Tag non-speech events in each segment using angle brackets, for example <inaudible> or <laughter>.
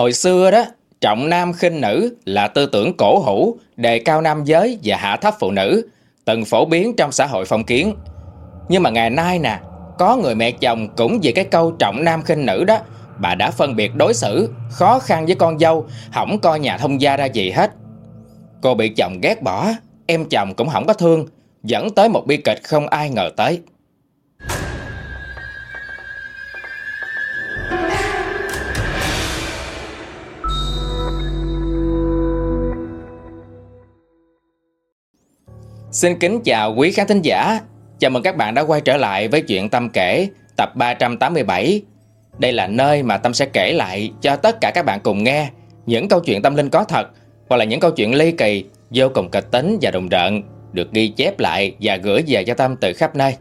Hồi xưa đó, trọng nam khinh nữ là tư tưởng cổ hủ, đề cao nam giới và hạ thấp phụ nữ, từng phổ biến trong xã hội phong kiến. Nhưng mà ngày nay nè, có người mẹ chồng cũng vì cái câu trọng nam khinh nữ đó, bà đã phân biệt đối xử, khó khăn với con dâu, không coi nhà thông gia ra gì hết. Cô bị chồng ghét bỏ, em chồng cũng không có thương, dẫn tới một bi kịch không ai ngờ tới. Xin kính chào quý khán thính giả. Chào mừng các bạn đã quay trở lại với chuyện Tâm kể tập 387. Đây là nơi mà Tâm sẽ kể lại cho tất cả các bạn cùng nghe những câu chuyện tâm linh có thật hoặc là những câu chuyện ly kỳ, vô cùng kịch tính và đồng rợn được ghi chép lại và gửi về cho Tâm từ khắp nơi.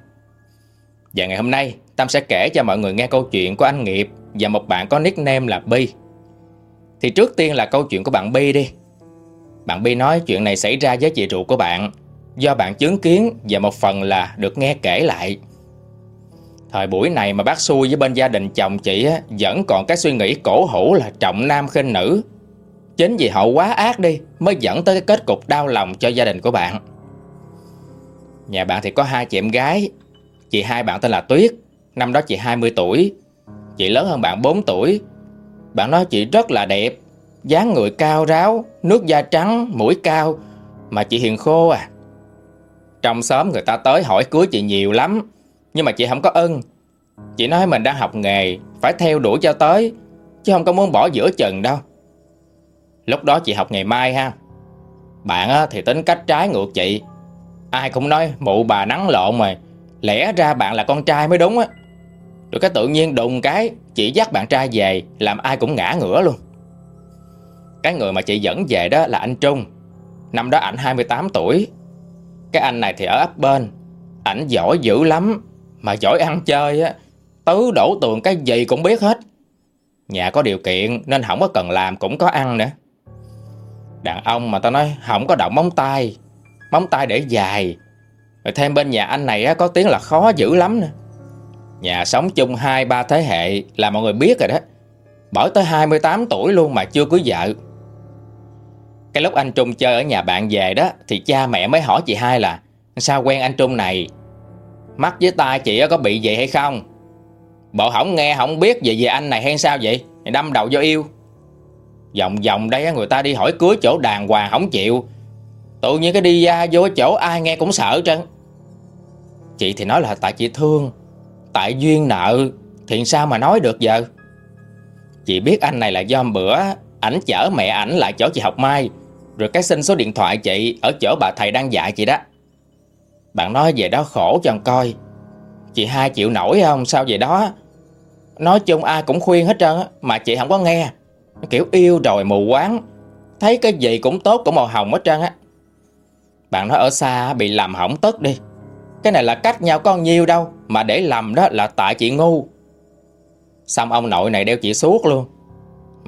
Và ngày hôm nay, Tâm sẽ kể cho mọi người nghe câu chuyện của anh Nghiệp và một bạn có nickname là Bi. Thì trước tiên là câu chuyện của bạn Bi đi. Bạn Bi nói chuyện này xảy ra với chị ruột của bạn do bạn chứng kiến và một phần là được nghe kể lại. Thời buổi này mà bác xui với bên gia đình chồng chị á, vẫn còn cái suy nghĩ cổ hủ là trọng nam khinh nữ. Chính vì hậu quá ác đi mới dẫn tới cái kết cục đau lòng cho gia đình của bạn. Nhà bạn thì có hai chị em gái. Chị hai bạn tên là Tuyết, năm đó chị 20 tuổi. Chị lớn hơn bạn 4 tuổi. Bạn nói chị rất là đẹp, dáng người cao ráo, nước da trắng, mũi cao, mà chị hiền khô à. Trong xóm người ta tới hỏi cưới chị nhiều lắm. Nhưng mà chị không có ưng. Chị nói mình đang học nghề, Phải theo đuổi cho tới, Chứ không có muốn bỏ giữa chừng đâu. Lúc đó chị học nghề mai ha. Bạn thì tính cách trái ngược chị. Ai cũng nói mụ bà nắng lộn mà, Lẽ ra bạn là con trai mới đúng á. Rồi cái tự nhiên đùng cái, Chị dắt bạn trai về, Làm ai cũng ngã ngửa luôn. Cái người mà chị dẫn về đó là anh Trung. Năm đó ảnh 28 tuổi cái anh này thì ở ấp bên. Ảnh giỏi dữ lắm. Mà giỏi ăn chơi á Tứ đổ tường cái gì cũng biết hết. Nhà có điều kiện nên không có cần làm cũng có ăn nữa. Đàn ông mà tao nói không có động móng tay. Móng tay để dài. Rồi thêm bên nhà anh này á, có tiếng là khó dữ lắm nữa. Nhà sống chung hai ba thế hệ là mọi người biết rồi đó. Bởi tới 28 tuổi luôn mà chưa cưới vợ cái lúc anh Trung chơi ở nhà bạn về đó, Thì cha mẹ mới hỏi chị hai là, Sao quen anh Trung này? Mắt với tai chị có bị vậy hay không? Bộ không nghe không biết về về anh này hay sao vậy? Đâm đầu vô yêu. Vòng vòng đây người ta đi hỏi cưới chỗ đàng hoàng không chịu. Tự nhiên cái đi ra vô chỗ ai nghe cũng sợ trơn. Chị thì nói là, tại chị thương, Tại duyên nợ, Thì sao mà nói được giờ? Chị biết anh này là do bữa Ảnh chở mẹ ảnh lại chỗ chị học mai, rồi cái xin số điện thoại chị Ở chỗ bà thầy đang dạy chị đó. Bạn nói về đó khổ cho coi. Chị hai chịu nổi không? Sao vậy đó? Nói chung ai cũng khuyên hết trơn Mà chị không có nghe. Kiểu yêu rồi mù quáng. Thấy cái gì cũng tốt cũng màu hồng hết trơn á. Bạn nói ở xa bị làm hỏng tất đi. Cái này là cách nhau con nhiêu đâu, Mà để làm đó là tại chị ngu. Xong ông nội này đeo chị suốt luôn.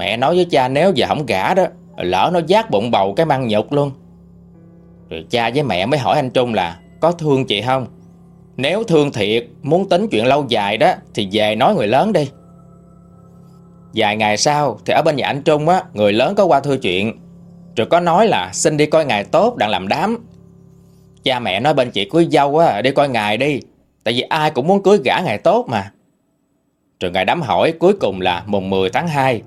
Mẹ nói với cha nếu giờ không gả đó, Lỡ nó giác bụng bầu cái măng nhục luôn. Rồi cha với mẹ mới hỏi anh Trung là, Có thương chị không? Nếu thương thiệt, Muốn tính chuyện lâu dài đó, Thì về nói người lớn đi. Vài ngày sau, Thì ở bên nhà anh Trung á, Người lớn có qua thư chuyện. Rồi có nói là, xin đi coi ngày tốt đang làm đám. Cha mẹ nói bên chị cưới dâu á, Đi coi ngày đi, Tại vì ai cũng muốn cưới gã ngày tốt mà. Rồi ngày đám hỏi cuối cùng là, mùng 10 tháng 2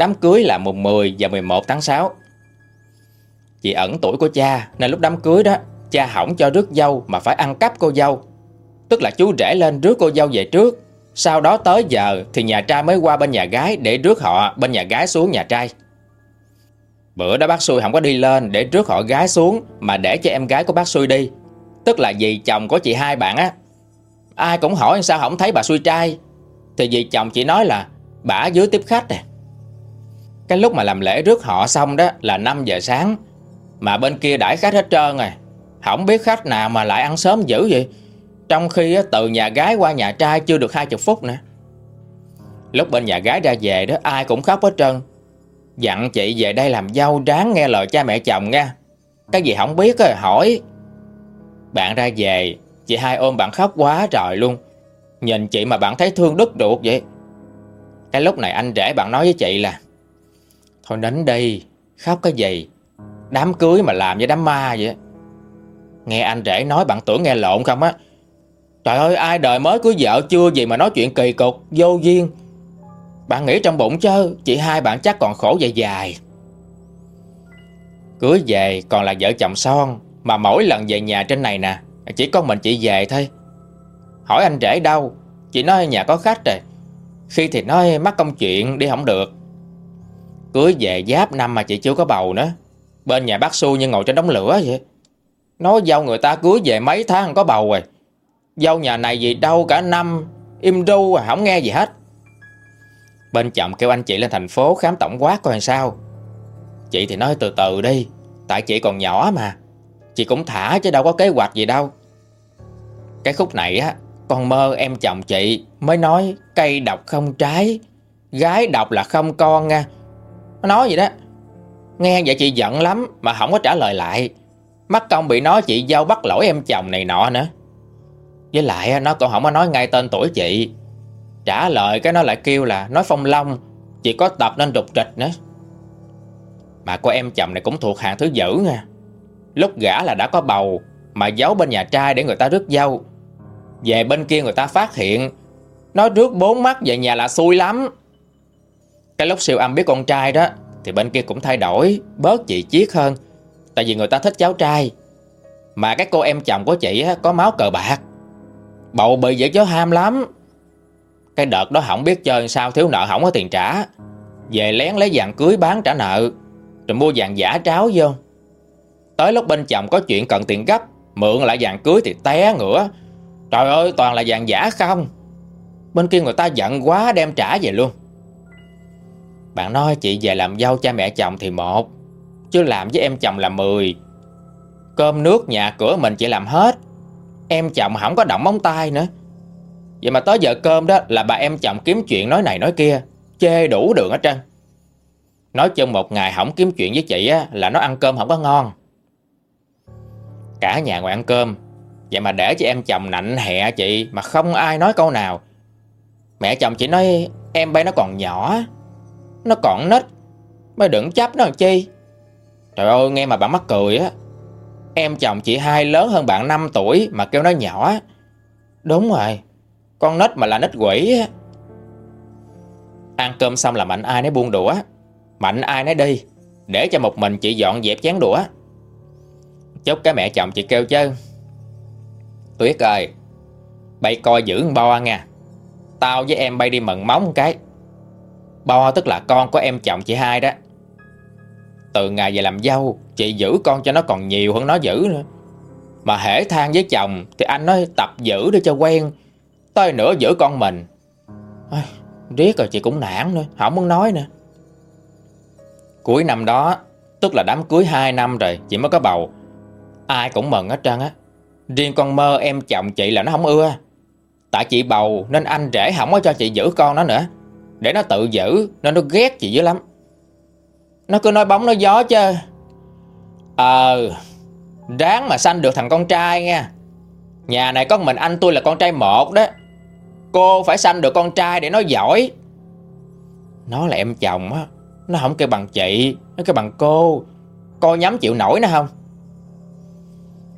Đám cưới là mùng 10 và 11 tháng 6 Chị ẩn tuổi của cha, Nên lúc đám cưới đó, Cha hỏng cho rước dâu mà phải ăn cắp cô dâu. Tức là chú rể lên rước cô dâu về trước. Sau đó tới giờ Thì nhà trai mới qua bên nhà gái Để rước họ bên nhà gái xuống nhà trai. Bữa đó bác xui không có đi lên Để rước họ gái xuống Mà để cho em gái của bác xui đi. Tức là dì chồng của chị hai bạn á. Ai cũng hỏi sao không thấy bà xui trai. Thì dì chồng chị nói là Bà dưới tiếp khách nè cái lúc mà làm lễ rước họ xong đó là 5 giờ sáng. Mà bên kia đãi khách hết trơn rồi Không biết khách nào mà lại ăn sớm dữ vậy. Trong khi từ nhà gái qua nhà trai chưa được 20 phút nữa. Lúc bên nhà gái ra về đó, ai cũng khóc hết trơn. Dặn chị về đây làm dâu ráng nghe lời cha mẹ chồng nha. Cái gì không biết rồi hỏi. Bạn ra về, Chị hai ôm bạn khóc quá trời luôn. Nhìn chị mà bạn thấy thương đứt ruột vậy. Cái lúc này anh rể bạn nói với chị là Thôi nín đi Khóc cái gì? Đám cưới mà làm với đám ma vậy? Nghe anh rể nói bạn tưởng nghe lộn không á? Trời ơi, ai đời mới cưới vợ chưa gì mà nói chuyện kỳ cục, Vô duyên. Bạn nghĩ trong bụng chứ Chị hai bạn chắc còn khổ dài dài. Cưới về còn là vợ chồng son, Mà mỗi lần về nhà trên này nè, Chỉ có mình chị về thôi. Hỏi anh rể đâu? Chị nói nhà có khách rồi. Khi thì nói mắc công chuyện đi không được. Cưới về giáp năm mà chị chưa có bầu nữa. Bên nhà bác Xu như ngồi trên đống lửa vậy. Nói dâu người ta cưới về mấy tháng có bầu rồi. Dâu nhà này gì đâu cả năm, Im ru à không nghe gì hết. Bên chồng kêu anh chị lên thành phố khám tổng quát coi làm sao. Chị thì nói từ từ đi, Tại chị còn nhỏ mà. Chị cũng thả chứ đâu có kế hoạch gì đâu. Cái khúc này á, Con mơ em chồng chị Mới nói, cây độc không trái, Gái độc là không con nha. Nó nói vậy đó. Nghe vậy chị giận lắm Mà không có trả lời lại. Mắt công bị nói chị giao bắt lỗi em chồng này nọ nữa. Với lại nó còn không có nói ngay tên tuổi chị. Trả lời cái nó lại kêu là Nói phong long, Chị có tập nên đục trịch nữa. Mà cô em chồng này cũng thuộc hàng thứ dữ nha. Lúc gã là đã có bầu, Mà giấu bên nhà trai để người ta rước dâu. Về bên kia người ta phát hiện, Nó rước bốn mắt về nhà là xui lắm. Cái lúc siêu âm biết con trai đó, Thì bên kia cũng thay đổi, Bớt chị chiết hơn. Tại vì người ta thích cháu trai. Mà cái cô em chồng của chị có máu cờ bạc. Bầu bị dễ chó ham lắm. Cái đợt đó không biết chơi sao, thiếu nợ không có tiền trả. Về lén lấy vàng cưới bán trả nợ, Rồi mua vàng giả tráo vô. Tới lúc bên chồng có chuyện cần tiền gấp, Mượn lại vàng cưới thì té ngửa. Trời ơi, toàn là vàng giả không? Bên kia người ta giận quá, đem trả về luôn. Bạn nói chị về làm dâu cha mẹ chồng thì một Chứ làm với em chồng là 10 Cơm nước nhà cửa mình chỉ làm hết. Em chồng không có động móng tay nữa. Vậy mà tới giờ cơm đó Là bà em chồng kiếm chuyện nói này nói kia Chê đủ đường hết trơn. Nói chung một ngày không kiếm chuyện với chị á, Là nó ăn cơm không có ngon. Cả nhà ngồi ăn cơm. Vậy mà để cho em chồng nạnh hẹ chị Mà không ai nói câu nào. Mẹ chồng chỉ nói Em bé nó còn nhỏ. Nó còn nít. Mới đừng chấp nó làm chi. Trời ơi, nghe mà bạn mắc cười á. Em chồng chị hai lớn hơn bạn 5 tuổi Mà kêu nó nhỏ. Đúng rồi, Con nít mà là nít quỷ á. Ăn cơm xong là Mạnh ai nấy buông đũa. Mạnh ai nấy đi, Để cho một mình chị dọn dẹp chén đũa. Chốt cái mẹ chồng chị kêu chứ. Tuyết ơi, Bay coi giữ con bo nha. Tao với em bay đi mận móng một cái. Bo tức là con của em chồng chị hai đó. Từ ngày về làm dâu Chị giữ con cho nó còn nhiều hơn nó giữ nữa. Mà hễ than với chồng Thì anh nói tập giữ để cho quen Tới nữa giữ con mình. Ôi, Riết rồi chị cũng nản nữa Không muốn nói nữa. Cuối năm đó Tức là đám cưới 2 năm rồi Chị mới có bầu. Ai cũng mừng hết trơn á. Riêng con mơ em chồng chị là nó không ưa. Tại chị bầu nên anh rể không có cho chị giữ con nó nữa. Để nó tự giữ Nên nó ghét chị dữ lắm. Nó cứ nói bóng nói gió chứ. Ờ Ráng mà sanh được thằng con trai nha. Nhà này có mình anh tôi là con trai một đó. Cô phải sanh được con trai để nó giỏi. Nó là em chồng á, Nó không kêu bằng chị, Nó kêu bằng cô. Cô nhắm chịu nổi nó không?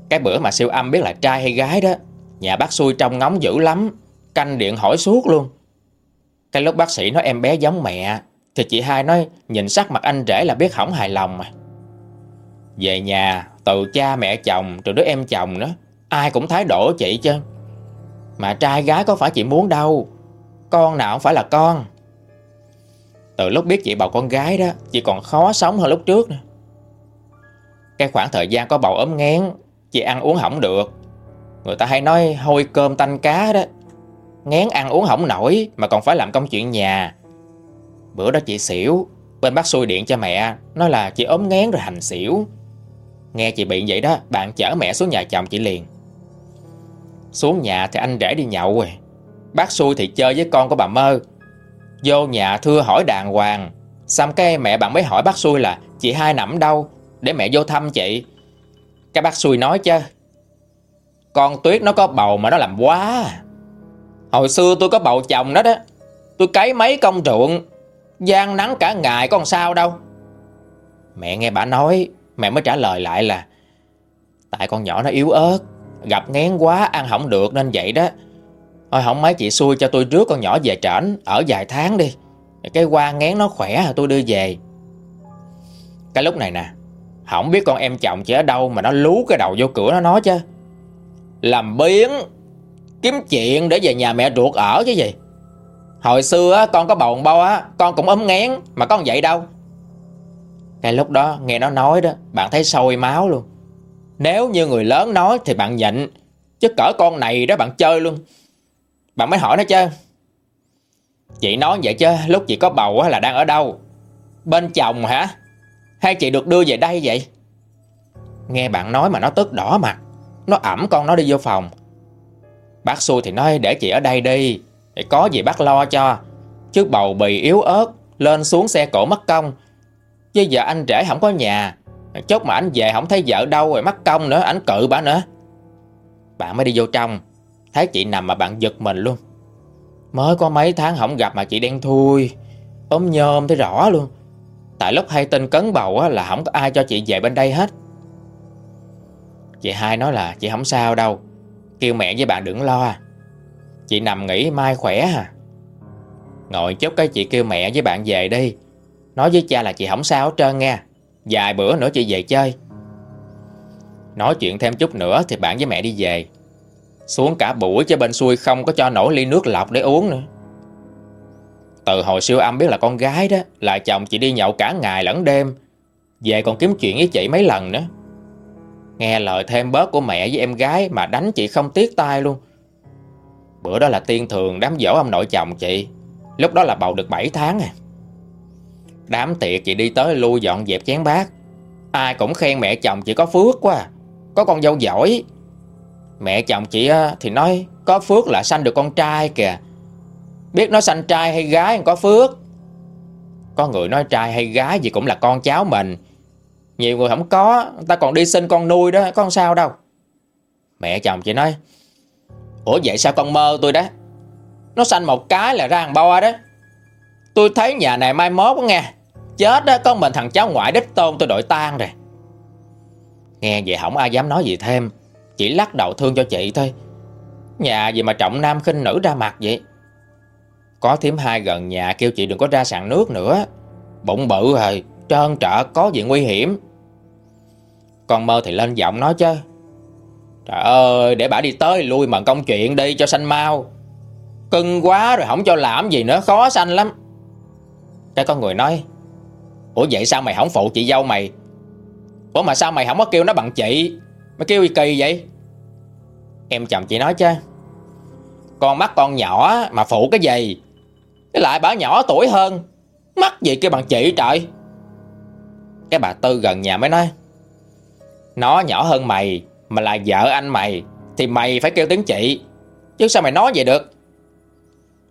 Cái bữa mà siêu âm biết là trai hay gái đó, Nhà bác xui trong ngóng dữ lắm, Canh điện hỏi suốt luôn. Cái lúc bác sĩ nói em bé giống mẹ, thì chị hai nói, nhìn sắc mặt anh rể là biết hỏng hài lòng mà. Về nhà, từ cha mẹ chồng rồi đứa em chồng đó Ai cũng thái độ chị chứ Mà trai gái có phải chị muốn đâu, Con nào không phải là con. Từ lúc biết chị bầu con gái đó, Chị còn khó sống hơn lúc trước nữa. Cái khoảng thời gian có bầu ốm ngén Chị ăn uống hỏng được. Người ta hay nói hôi cơm tanh cá đó Ngén ăn uống hỏng nổi Mà còn phải làm công chuyện nhà. Bữa đó chị xỉu, Bên bác xui điện cho mẹ, Nói là chị ốm ngén rồi hành xỉu. Nghe chị bị vậy đó, Bạn chở mẹ xuống nhà chồng chị liền. Xuống nhà thì anh rể đi nhậu rồi. Bác xui thì chơi với con của bà mơ. Vô nhà thưa hỏi đàng hoàng. Xong cái mẹ bạn mới hỏi bác xui là, Chị hai nằm đâu? Để mẹ vô thăm chị. Cái bác xui nói chứ, Con Tuyết nó có bầu mà nó làm quá à. Hồi xưa tôi có bầu chồng đó đó. Tôi cấy mấy công ruộng, gian nắng cả ngày còn sao đâu. Mẹ nghe bà nói, Mẹ mới trả lời lại là, Tại con nhỏ nó yếu ớt, Gặp ngén quá ăn không được nên vậy đó. Thôi không mấy chị xui cho tôi rước con nhỏ về trển Ở vài tháng đi. Cái qua ngén nó khỏe à, tôi đưa về. Cái lúc này nè, Không biết con em chồng chỉ ở đâu Mà nó lú cái đầu vô cửa nó nói chứ. Làm biến Kiếm chuyện để về nhà mẹ ruột ở chứ gì. Hồi xưa con có bầu bao á, Con cũng ấm ngén Mà con vậy đâu. Ngay lúc đó, nghe nó nói đó, Bạn thấy sôi máu luôn. Nếu như người lớn nói thì bạn nhịn, Chứ cỡ con này đó bạn chơi luôn. Bạn mới hỏi nó chứ. Chị nói vậy chứ, Lúc chị có bầu là đang ở đâu? Bên chồng hả? Hay chị được đưa về đây vậy? Nghe bạn nói mà nó tức đỏ mặt, Nó ẩm con nó đi vô phòng. Bác xui thì nói để chị ở đây đi Để có gì bác lo cho. Chứ bầu bì yếu ớt, Lên xuống xe cổ mất công. Chứ giờ anh trẻ không có nhà, Chốt mà anh về không thấy vợ đâu rồi mất công nữa Anh cự bà nữa. Bạn mới đi vô trong, Thấy chị nằm mà bạn giật mình luôn. Mới có mấy tháng không gặp mà chị đen thui, ốm nhôm thấy rõ luôn. Tại lúc hay tin cấn bầu là không có ai cho chị về bên đây hết. Chị hai nói là chị không sao đâu. Kêu mẹ với bạn đừng lo. Chị nằm nghỉ mai khỏe à. Ngồi chút cái chị kêu mẹ với bạn về đi. Nói với cha là chị không sao hết trơn nha. Vài bữa nữa chị về chơi. Nói chuyện thêm chút nữa Thì bạn với mẹ đi về. Xuống cả buổi chứ bên xuôi không có cho nổi ly nước lọc để uống nữa. Từ hồi siêu âm biết là con gái đó, Là chồng chị đi nhậu cả ngày lẫn đêm. Về còn kiếm chuyện với chị mấy lần nữa. Nghe lời thêm bớt của mẹ với em gái Mà đánh chị không tiếc tay luôn. Bữa đó là tiên thường đám dỗ ông nội chồng chị. Lúc đó là bầu được 7 tháng à. Đám tiệc chị đi tới lui dọn dẹp chén bát. Ai cũng khen mẹ chồng chị có phước quá à. Có con dâu giỏi. Mẹ chồng chị ờ, thì nói, Có phước là sanh được con trai kìa. Biết nó sanh trai hay gái có phước. Có người nói trai hay gái gì cũng là con cháu mình. Nhiều người không có, Ta còn đi sinh con nuôi đó, Có sao đâu. Mẹ chồng chị nói, Ủa vậy sao con mơ tôi đó? Nó sanh một cái là ra hàng bo đó. Tôi thấy nhà này mai mốt quá nghe. Chết đó con mình thằng cháu ngoại đích tôn tôi đội tan rồi. Nghe vậy không ai dám nói gì thêm, Chỉ lắc đầu thương cho chị thôi. Nhà gì mà trọng nam khinh nữ ra mặt vậy? Có thím hai gần nhà kêu chị đừng có ra sàn nước nữa. Bụng bự rồi. Trơn trợ có gì nguy hiểm? Con mơ thì lên giọng nói chứ. Trời ơi, để bà đi tới lui mận công chuyện đi cho sanh mau. Cưng quá rồi không cho làm gì nữa, khó sanh lắm. Cái con người nói, Ủa vậy sao mày không phụ chị dâu mày? Ủa mà sao mày không có kêu nó bằng chị? Mày kêu gì kỳ vậy? Em chồng chị nói chứ, Con mắt con nhỏ mà phụ cái gì? Cái lại bà nhỏ tuổi hơn Mắt gì kêu bằng chị trời? Cái bà Tư gần nhà mới nói, Nó nhỏ hơn mày, Mà là vợ anh mày, Thì mày phải kêu tiếng chị, Chứ sao mày nói vậy được?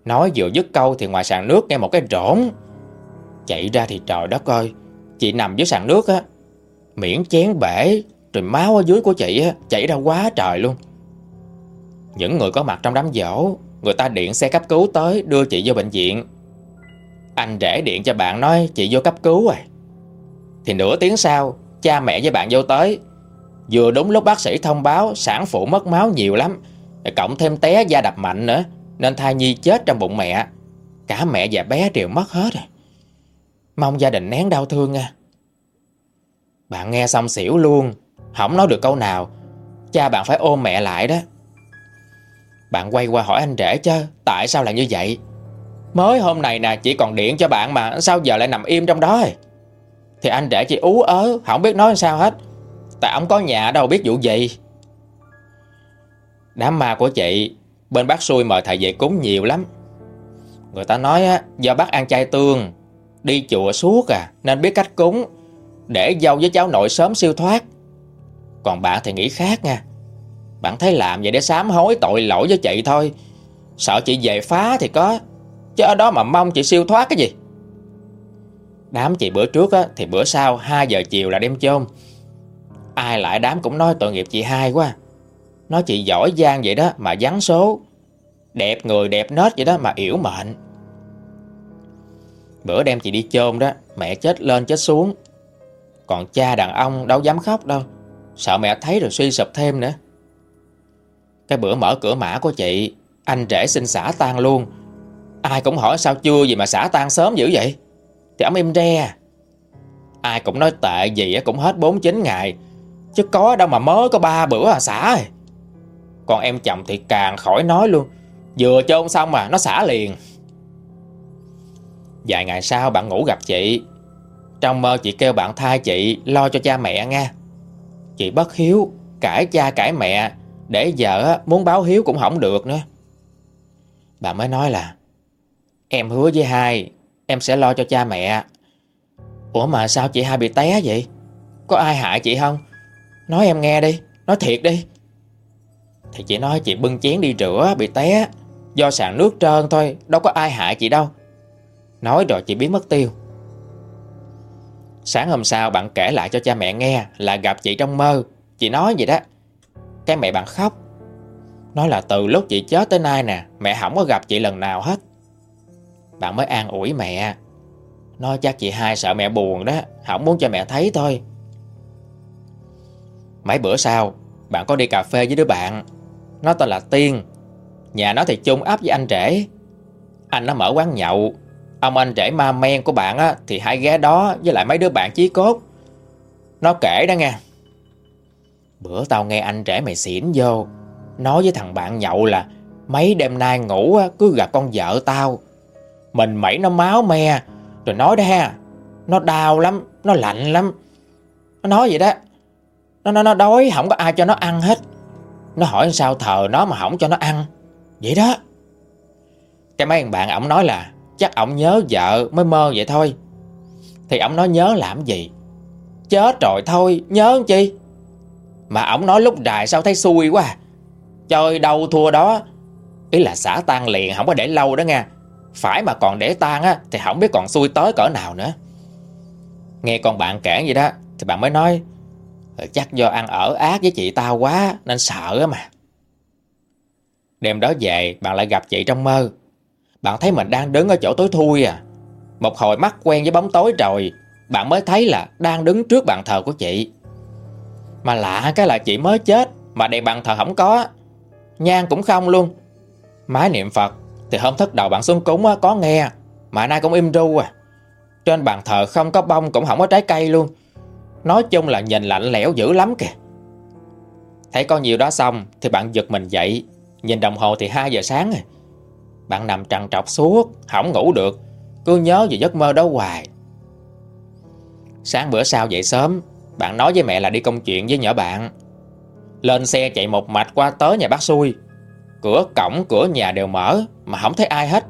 Nói vừa dứt câu thì ngoài sàn nước nghe một cái rỗn Chạy ra thì trời đất ơi, Chị nằm dưới sàn nước á, Miễn chén bể Rồi máu ở dưới của chị á, Chảy ra quá trời luôn. Những người có mặt trong đám dỗ Người ta điện xe cấp cứu tới Đưa chị vô bệnh viện. Anh rể điện cho bạn nói, chị vô cấp cứu rồi. Thì nửa tiếng sau, Cha mẹ với bạn vô tới. Vừa đúng lúc bác sĩ thông báo Sản phụ mất máu nhiều lắm, Cộng thêm té da đập mạnh nữa, Nên thai nhi chết trong bụng mẹ. Cả mẹ và bé đều mất hết rồi. Mong gia đình nén đau thương nha. Bạn nghe xong xỉu luôn, Không nói được câu nào. Cha bạn phải ôm mẹ lại đó. Bạn quay qua hỏi anh rể chứ, Tại sao lại như vậy? Mới hôm này nè, chỉ còn điện cho bạn mà, Sao giờ lại nằm im trong đó? rồi thì anh trẻ chị ú ớ Không biết nói sao hết. Tại ông có nhà đâu biết vụ gì. Đám ma của chị Bên bác xui mời thầy về cúng nhiều lắm. Người ta nói á, do bác ăn chay tương Đi chùa suốt à Nên biết cách cúng Để dâu với cháu nội sớm siêu thoát. Còn bạn thì nghĩ khác nha. Bạn thấy làm vậy để sám hối tội lỗi với chị thôi. Sợ chị về phá thì có Chứ ở đó mà mong chị siêu thoát cái gì. Đám chị bữa trước á, thì bữa sau 2 giờ chiều là đem chôn. Ai lại đám cũng nói tội nghiệp chị hai quá. Nói chị giỏi giang vậy đó mà vắng số. Đẹp người đẹp nết vậy đó mà yểu mệnh. Bữa đem chị đi chôn đó Mẹ chết lên chết xuống. Còn cha đàn ông đâu dám khóc đâu. Sợ mẹ thấy rồi suy sụp thêm nữa. Cái bữa mở cửa mã của chị Anh rể xin xả tan luôn. Ai cũng hỏi sao chưa gì mà xả tan sớm dữ vậy? Thì ông im re. Ai cũng nói tệ gì cũng hết 49 ngày. Chứ có đâu mà mới có ba bữa à xả Còn em chồng thì càng khỏi nói luôn. Vừa chôn xong mà nó xả liền. Vài ngày sau bạn ngủ gặp chị. Trong mơ chị kêu bạn thay chị, Lo cho cha mẹ nha Chị bất hiếu, Cãi cha cãi mẹ. Để vợ muốn báo hiếu cũng không được nữa. Bạn mới nói là, Em hứa với hai Em sẽ lo cho cha mẹ. Ủa mà sao chị hai bị té vậy? Có ai hại chị không? Nói em nghe đi, Nói thiệt đi. Thì chị nói chị bưng chén đi rửa, bị té. Do sàn nước trơn thôi, Đâu có ai hại chị đâu. Nói rồi chị biến mất tiêu. Sáng hôm sau bạn kể lại cho cha mẹ nghe Là gặp chị trong mơ. Chị nói vậy đó. Cái mẹ bạn khóc. Nói là từ lúc chị chết tới nay nè, Mẹ không có gặp chị lần nào hết. Bạn mới an ủi mẹ. Nói chắc chị hai sợ mẹ buồn đó Không muốn cho mẹ thấy thôi. Mấy bữa sau Bạn có đi cà phê với đứa bạn. Nó tên là Tiên. Nhà nó thì chung áp với anh rể. Anh nó mở quán nhậu. Ông anh rể ma men của bạn á Thì hai ghé đó với lại mấy đứa bạn chí cốt. Nó kể đó nghe. Bữa tao nghe anh rể mày xỉn vô. Nói với thằng bạn nhậu là Mấy đêm nay ngủ á, cứ gặp con vợ tao. Mình mẩy nó máu me. Rồi nói đó ha Nó đau lắm, nó lạnh lắm. Nó nói vậy đó Nó nó, nó đói, không có ai cho nó ăn hết. Nó hỏi sao thờ nó mà không cho nó ăn. Vậy đó. Cái mấy bạn ổng nói là Chắc ổng nhớ vợ mới mơ vậy thôi. Thì ổng nói nhớ làm gì? Chết rồi thôi Nhớ chi? Mà ổng nói lúc đài sao thấy xui quá à. Chơi đâu thua đó. Ý là xả tan liền không có để lâu đó nha phải mà còn để tan á, Thì không biết còn xui tới cỡ nào nữa. Nghe con bạn kể vậy đó, Thì bạn mới nói ừ, Chắc do ăn ở ác với chị tao quá, Nên sợ á mà. Đêm đó về, bạn lại gặp chị trong mơ. Bạn thấy mình đang đứng ở chỗ tối thui à. Một hồi mắt quen với bóng tối rồi, Bạn mới thấy là đang đứng trước bàn thờ của chị. Mà lạ cái là chị mới chết, Mà đèn bàn thờ không có. Nhang cũng không luôn. Mái niệm Phật thì hôm thất đầu bạn xuống cúng có nghe. Mà nay cũng im ru à. Trên bàn thờ không có bông cũng không có trái cây luôn. Nói chung là nhìn lạnh lẽo dữ lắm kìa. Thấy con nhiều đó xong Thì bạn giật mình dậy. Nhìn đồng hồ thì 2 giờ sáng rồi Bạn nằm trằn trọc suốt, Không ngủ được. Cứ nhớ về giấc mơ đó hoài. Sáng bữa sau dậy sớm, Bạn nói với mẹ là đi công chuyện với nhỏ bạn. Lên xe chạy một mạch qua tới nhà bác xui. Cửa cổng cửa nhà đều mở Mà không thấy ai hết.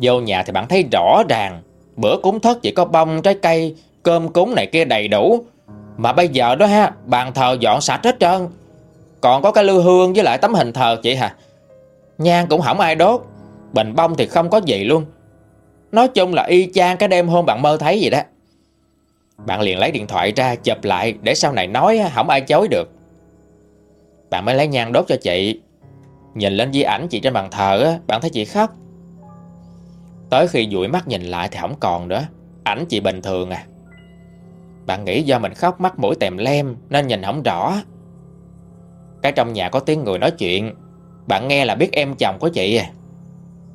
Vô nhà thì bạn thấy rõ ràng Bữa cúng thất chỉ có bông, trái cây Cơm cúng này kia đầy đủ. Mà bây giờ đó ha Bàn thờ dọn sạch hết trơn. Còn có cái lưu hương với lại tấm hình thờ chị hả? Nhang cũng không ai đốt Bình bông thì không có gì luôn. Nói chung là y chang cái đêm hôm bạn mơ thấy vậy đó. Bạn liền lấy điện thoại ra chụp lại Để sau này nói không ai chối được. Bạn mới lấy nhang đốt cho chị. Nhìn lên di ảnh chị trên bàn thờ Bạn thấy chị khóc. Tới khi dụi mắt nhìn lại thì không còn nữa, Ảnh chị bình thường à. Bạn nghĩ do mình khóc mắt mũi tèm lem Nên nhìn không rõ. Cái trong nhà có tiếng người nói chuyện, Bạn nghe là biết em chồng của chị à.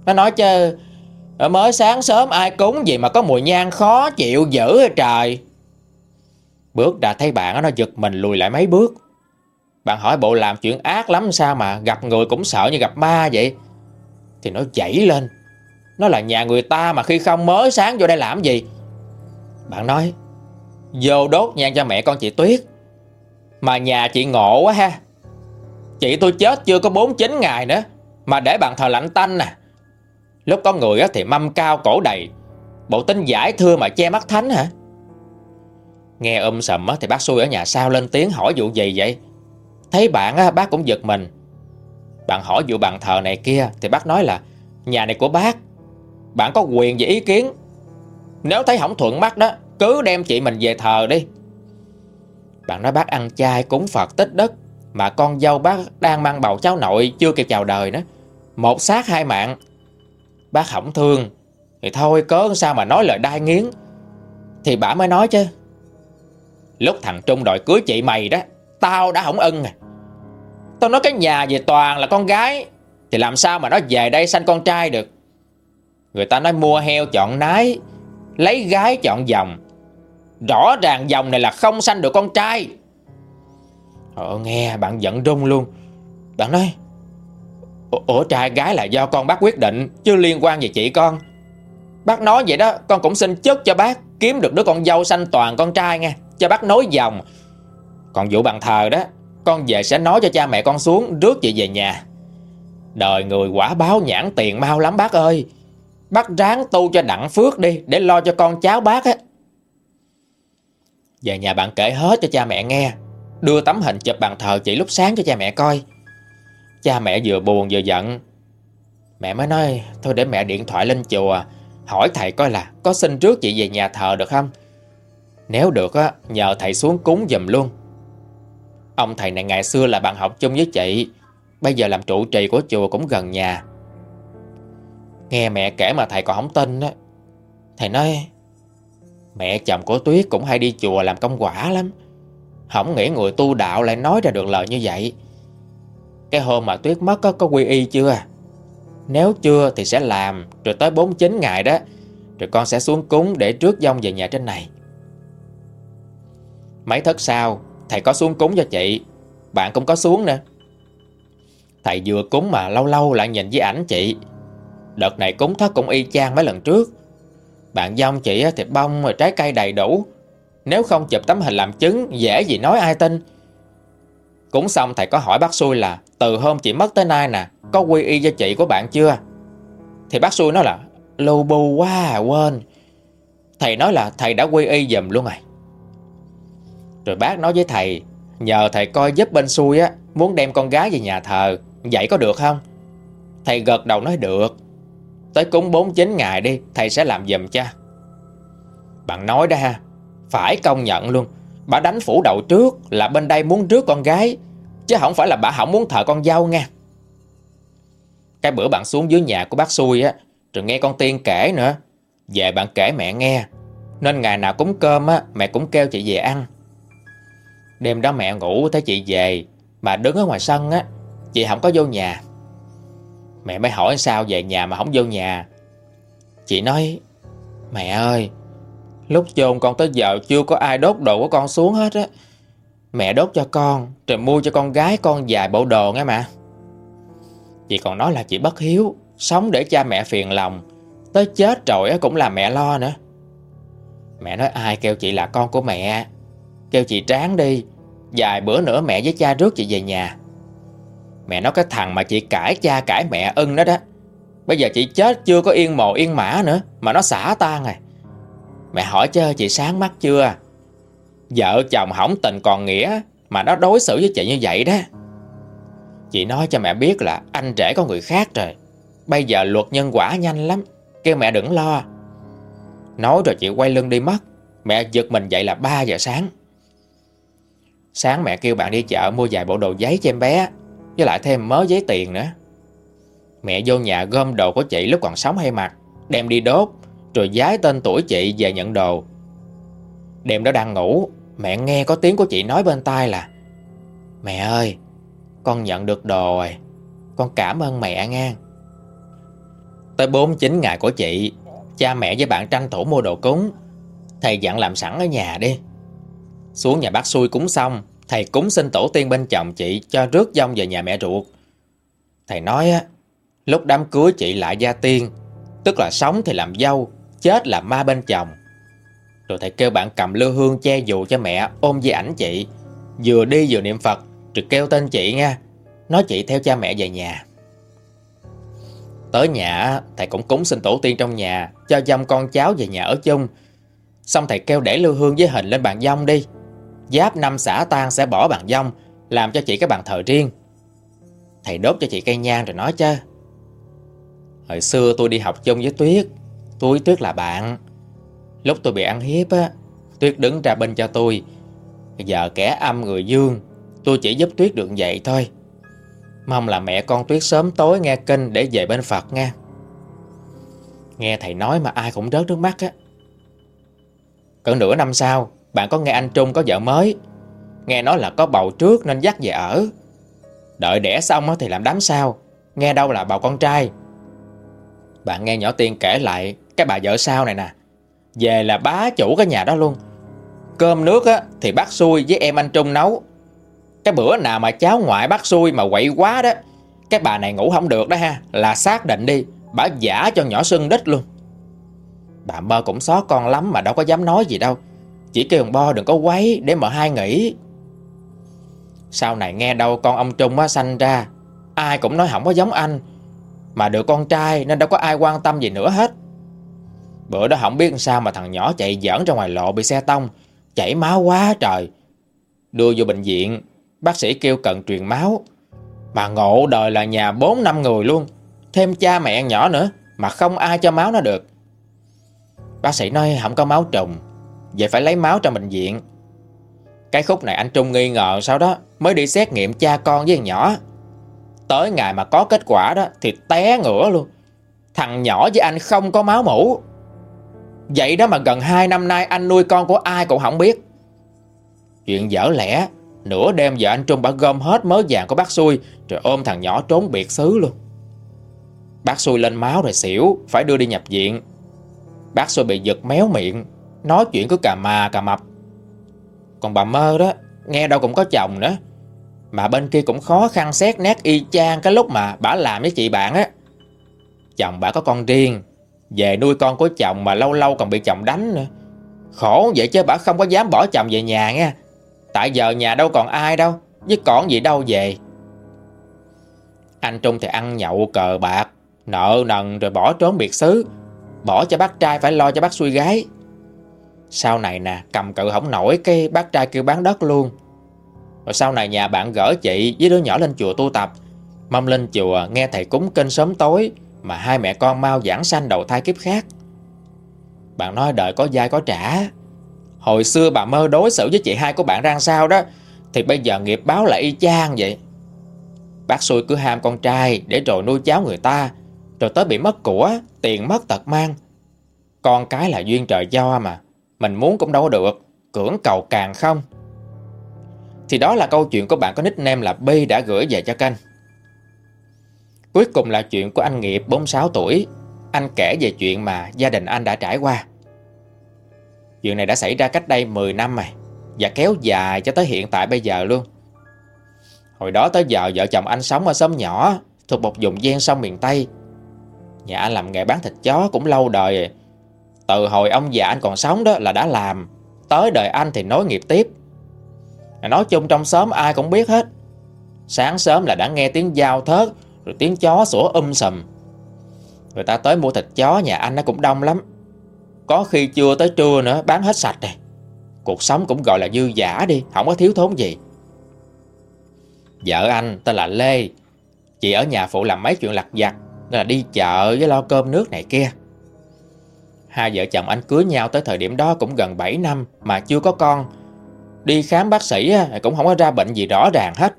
Nó nói chứ Mới sáng sớm ai cúng gì mà có mùi nhang khó chịu dữ à trời. Bước đã thấy bạn nó giật mình lùi lại mấy bước. Bạn hỏi bộ làm chuyện ác lắm sao mà Gặp người cũng sợ như gặp ma vậy? Thì nó dậy lên. Nó là nhà người ta mà khi không mới sáng vô đây làm gì? Bạn nói, Vô đốt nhang cho mẹ con chị Tuyết. Mà nhà chị ngộ quá ha. Chị tôi chết chưa có 49 ngày nữa, Mà để bàn thờ lạnh tanh nè Lúc có người thì mâm cao cổ đầy. Bộ tính giải thưa mà che mắt thánh hả? Nghe um âm sầm thì bác xui ở nhà sao lên tiếng hỏi vụ gì vậy? Thấy bạn á, bác cũng giật mình. Bạn hỏi vụ bàn thờ này kia, Thì bác nói là, Nhà này của bác, Bạn có quyền về ý kiến. Nếu thấy không thuận mắt đó, Cứ đem chị mình về thờ đi. Bạn nói bác ăn chay cúng Phật tích đất, mà con dâu bác đang mang bầu cháu nội Chưa kịp chào đời nữa. Một xác hai mạng. Bác hỏng thương, Thì thôi cớ sao mà nói lời đai nghiến. Thì bà mới nói chứ, Lúc thằng Trung đòi cưới chị mày đó Tao đã không ưng à. Tao nói cái nhà về toàn là con gái Thì làm sao mà nó về đây sanh con trai được? Người ta nói mua heo chọn nái Lấy gái chọn dòng. Rõ ràng dòng này là không sanh được con trai. Ờ nghe bạn giận rung luôn. Bạn nói Ủa trai gái là do con bác quyết định Chứ liên quan gì chị con? Bác nói vậy đó Con cũng xin chất cho bác Kiếm được đứa con dâu sanh toàn con trai nghe, Cho bác nối dòng. Còn vụ bàn thờ đó, Con về sẽ nói cho cha mẹ con xuống, Rước chị về nhà. Đời người quả báo nhãn tiền mau lắm, bác ơi. Bác ráng tu cho đặng phước đi, Để lo cho con cháu bác á. Về nhà bạn kể hết cho cha mẹ nghe, Đưa tấm hình chụp bàn thờ chị lúc sáng cho cha mẹ coi. Cha mẹ vừa buồn vừa giận. Mẹ mới nói, Thôi để mẹ điện thoại lên chùa, Hỏi thầy coi là có xin trước chị về nhà thờ được không? Nếu được á, Nhờ thầy xuống cúng giùm luôn. Ông thầy này ngày xưa là bạn học chung với chị Bây giờ làm trụ trì của chùa cũng gần nhà. Nghe mẹ kể mà thầy còn không tin á. Thầy nói Mẹ chồng của Tuyết cũng hay đi chùa làm công quả lắm. Không nghĩ người tu đạo lại nói ra được lời như vậy. Cái hôm mà Tuyết mất có, có quy y chưa? Nếu chưa thì sẽ làm Rồi tới 49 ngày đó Rồi con sẽ xuống cúng để trước dông về nhà trên này. Mấy thất sau Thầy có xuống cúng cho chị. Bạn cũng có xuống nè. Thầy vừa cúng mà lâu lâu lại nhìn với ảnh chị. Đợt này cúng thất cũng y chang mấy lần trước. Bạn dông chị thì bông rồi trái cây đầy đủ. Nếu không chụp tấm hình làm chứng Dễ gì nói ai tin. Cúng xong thầy có hỏi bác xui là Từ hôm chị mất tới nay nè Có quy y cho chị của bạn chưa? Thì bác xui nói là Lù bu quá à, quên. Thầy nói là thầy đã quy y dùm luôn rồi. Rồi bác nói với thầy, Nhờ thầy coi giúp bên xui á, Muốn đem con gái về nhà thờ, Vậy có được không? Thầy gật đầu nói, được. Tới cúng 49 ngày đi, Thầy sẽ làm giùm cha. Bạn nói đó ha, Phải công nhận luôn. Bà đánh phủ đầu trước là bên đây muốn rước con gái, Chứ không phải là bà không muốn thờ con dâu nha. Cái bữa bạn xuống dưới nhà của bác xui á, Rồi nghe con Tiên kể nữa. Về bạn kể mẹ nghe, Nên ngày nào cúng cơm á, Mẹ cũng kêu chị về ăn. Đêm đó mẹ ngủ thấy chị về, Mà đứng ở ngoài sân á, Chị không có vô nhà. Mẹ mới hỏi sao về nhà mà không vô nhà. Chị nói, Mẹ ơi, Lúc chôn con tới giờ chưa có ai đốt đồ của con xuống hết á. Mẹ đốt cho con, Rồi mua cho con gái con vài bộ đồ nghe mà. Chị còn nói là chị bất hiếu, Sống để cha mẹ phiền lòng, Tới chết rồi cũng là mẹ lo nữa. Mẹ nói, ai kêu chị là con của mẹ? Kêu chị tráng đi, Vài bữa nữa mẹ với cha rước chị về nhà. Mẹ nói cái thằng mà chị cãi cha cãi mẹ ưng đó đó. Bây giờ chị chết chưa có yên mồ yên mã nữa, Mà nó xả tan rồi Mẹ hỏi chơi chị sáng mắt chưa? Vợ chồng hỏng tình còn nghĩa, Mà nó đối xử với chị như vậy đó. Chị nói cho mẹ biết là Anh rể có người khác rồi. Bây giờ luật nhân quả nhanh lắm, Kêu mẹ đừng lo. Nói rồi chị quay lưng đi mất. Mẹ giật mình dậy là 3 giờ sáng. Sáng mẹ kêu bạn đi chợ mua vài bộ đồ giấy cho em bé, với lại thêm mớ giấy tiền nữa. Mẹ vô nhà gom đồ của chị lúc còn sống hay mặc, Đem đi đốt, Rồi giái tên tuổi chị về nhận đồ. Đêm đó đang ngủ, Mẹ nghe có tiếng của chị nói bên tai là, Mẹ ơi, Con nhận được đồ rồi, Con cảm ơn mẹ nha. Tới 49 ngày của chị, Cha mẹ với bạn tranh thủ mua đồ cúng. Thầy dặn làm sẵn ở nhà đi. Xuống nhà bác xui cúng xong Thầy cúng xin tổ tiên bên chồng chị cho rước dông về nhà mẹ ruột. Thầy nói á, lúc đám cưới chị lại gia tiên, tức là sống thì làm dâu, chết là ma bên chồng. Rồi thầy kêu bạn cầm lư hương che dù cho mẹ ôm di ảnh chị, vừa đi vừa niệm Phật, rồi kêu tên chị nha, nói chị theo cha mẹ về nhà. Tới nhà, thầy cũng cúng xin tổ tiên trong nhà, cho dâm con cháu về nhà ở chung. Xong thầy kêu để lư hương với hình lên bàn dông đi, Giáp năm xã tan sẽ bỏ bàn dông, Làm cho chị cái bàn thờ riêng. Thầy đốt cho chị cây nhang rồi nói chứ. Hồi xưa tôi đi học chung với Tuyết Tôi Tuyết là bạn. Lúc tôi bị ăn hiếp á, Tuyết đứng ra bên cho tôi. Giờ kẻ âm người dương, Tôi chỉ giúp Tuyết được vậy thôi. Mong là mẹ con Tuyết sớm tối nghe kinh Để về bên Phật nha. Nghe thầy nói mà ai cũng rớt nước mắt á. Cỡ nửa năm sau bạn có nghe anh Trung có vợ mới? Nghe nói là có bầu trước nên dắt về ở. Đợi đẻ xong thì làm đám sao? Nghe đâu là bầu con trai? Bạn nghe nhỏ tiên kể lại Cái bà vợ sau này nè. Về là bá chủ cái nhà đó luôn. Cơm nước á, thì bác xui với em anh Trung nấu. Cái bữa nào mà cháu ngoại bác xui mà quậy quá đó Cái bà này ngủ không được đó ha Là xác định đi Bà giả cho nhỏ sưng đít luôn. Bà mơ cũng xót con lắm mà đâu có dám nói gì đâu. Chỉ kêu thằng Bo đừng có quấy, để mà hai nghỉ. Sau này nghe đâu con ông Trung á sanh ra, Ai cũng nói không có giống anh. Mà được con trai nên đâu có ai quan tâm gì nữa hết. Bữa đó không biết sao mà thằng nhỏ chạy giỡn ra ngoài lộ bị xe tông, Chảy máu quá trời. Đưa vô bệnh viện, Bác sĩ kêu cần truyền máu. Mà ngộ đời là nhà 4 năm người luôn, Thêm cha mẹ nhỏ nữa, Mà không ai cho máu nó được. Bác sĩ nói không có máu trùng. Vậy phải lấy máu trong bệnh viện. Cái khúc này anh Trung nghi ngờ Sau đó, mới đi xét nghiệm cha con với nhỏ. Tới ngày mà có kết quả đó Thì té ngửa luôn. Thằng nhỏ với anh không có máu mũ Vậy đó mà gần 2 năm nay Anh nuôi con của ai cũng không biết. Chuyện dở lẽ Nửa đêm vợ anh Trung bà gom hết mớ vàng của bác xui, Rồi ôm thằng nhỏ trốn biệt xứ luôn. Bác xui lên máu rồi xỉu, Phải đưa đi nhập viện. Bác xui bị giật méo miệng. Nói chuyện cứ cà mà, cà mập. Còn bà mơ đó, Nghe đâu cũng có chồng nữa. Mà bên kia cũng khó khăn xét nét y chang Cái lúc mà bà làm với chị bạn á. Chồng bà có con riêng, Về nuôi con của chồng mà lâu lâu còn bị chồng đánh nữa. Khổ vậy chứ bà không có dám bỏ chồng về nhà nha Tại giờ nhà đâu còn ai đâu, Với còn gì đâu về. Anh Trung thì ăn nhậu cờ bạc, Nợ nần rồi bỏ trốn biệt xứ. Bỏ cho bác trai phải lo cho bác xuôi gái. Sau này nè, Cầm cự không nổi, cái bác trai kêu bán đất luôn. Rồi sau này nhà bạn gỡ chị Với đứa nhỏ lên chùa tu tập. Mâm lên chùa nghe thầy cúng kênh sớm tối, Mà hai mẹ con mau giảng sanh đầu thai kiếp khác. Bạn nói đợi có dai có trả. Hồi xưa bà mơ đối xử với chị hai của bạn ra sao đó, Thì bây giờ nghiệp báo lại y chang vậy. Bác xui cứ ham con trai Để rồi nuôi cháu người ta, Rồi tới bị mất của, Tiền mất tật mang. Con cái là duyên trời cho mà. Mình muốn cũng đâu được. Cưỡng cầu càng không. Thì đó là câu chuyện của bạn có nickname là B đã gửi về cho kênh. Cuối cùng là chuyện của anh Nghiệp 46 tuổi. Anh kể về chuyện mà gia đình anh đã trải qua. Chuyện này đã xảy ra cách đây 10 năm rồi, Và kéo dài cho tới hiện tại bây giờ luôn. Hồi đó tới giờ vợ chồng anh sống ở xóm nhỏ, Thuộc một vùng gian sông miền Tây. Nhà anh làm nghề bán thịt chó cũng lâu đời rồi. Từ hồi ông già anh còn sống đó là đã làm. Tới đời anh thì nối nghiệp tiếp. Nói chung trong xóm ai cũng biết hết. Sáng sớm là đã nghe tiếng dao thớt, Rồi tiếng chó sủa um sầm Người ta tới mua thịt chó, nhà anh nó cũng đông lắm. Có khi chưa tới trưa nữa, bán hết sạch này. Cuộc sống cũng gọi là dư giả đi, Không có thiếu thốn gì. Vợ anh tên là Lê. Chị ở nhà phụ làm mấy chuyện lặt vặt, Nên là đi chợ với lo cơm nước này kia. Hai vợ chồng anh cưới nhau tới thời điểm đó cũng gần 7 năm Mà chưa có con. Đi khám bác sĩ cũng không có ra bệnh gì rõ ràng hết.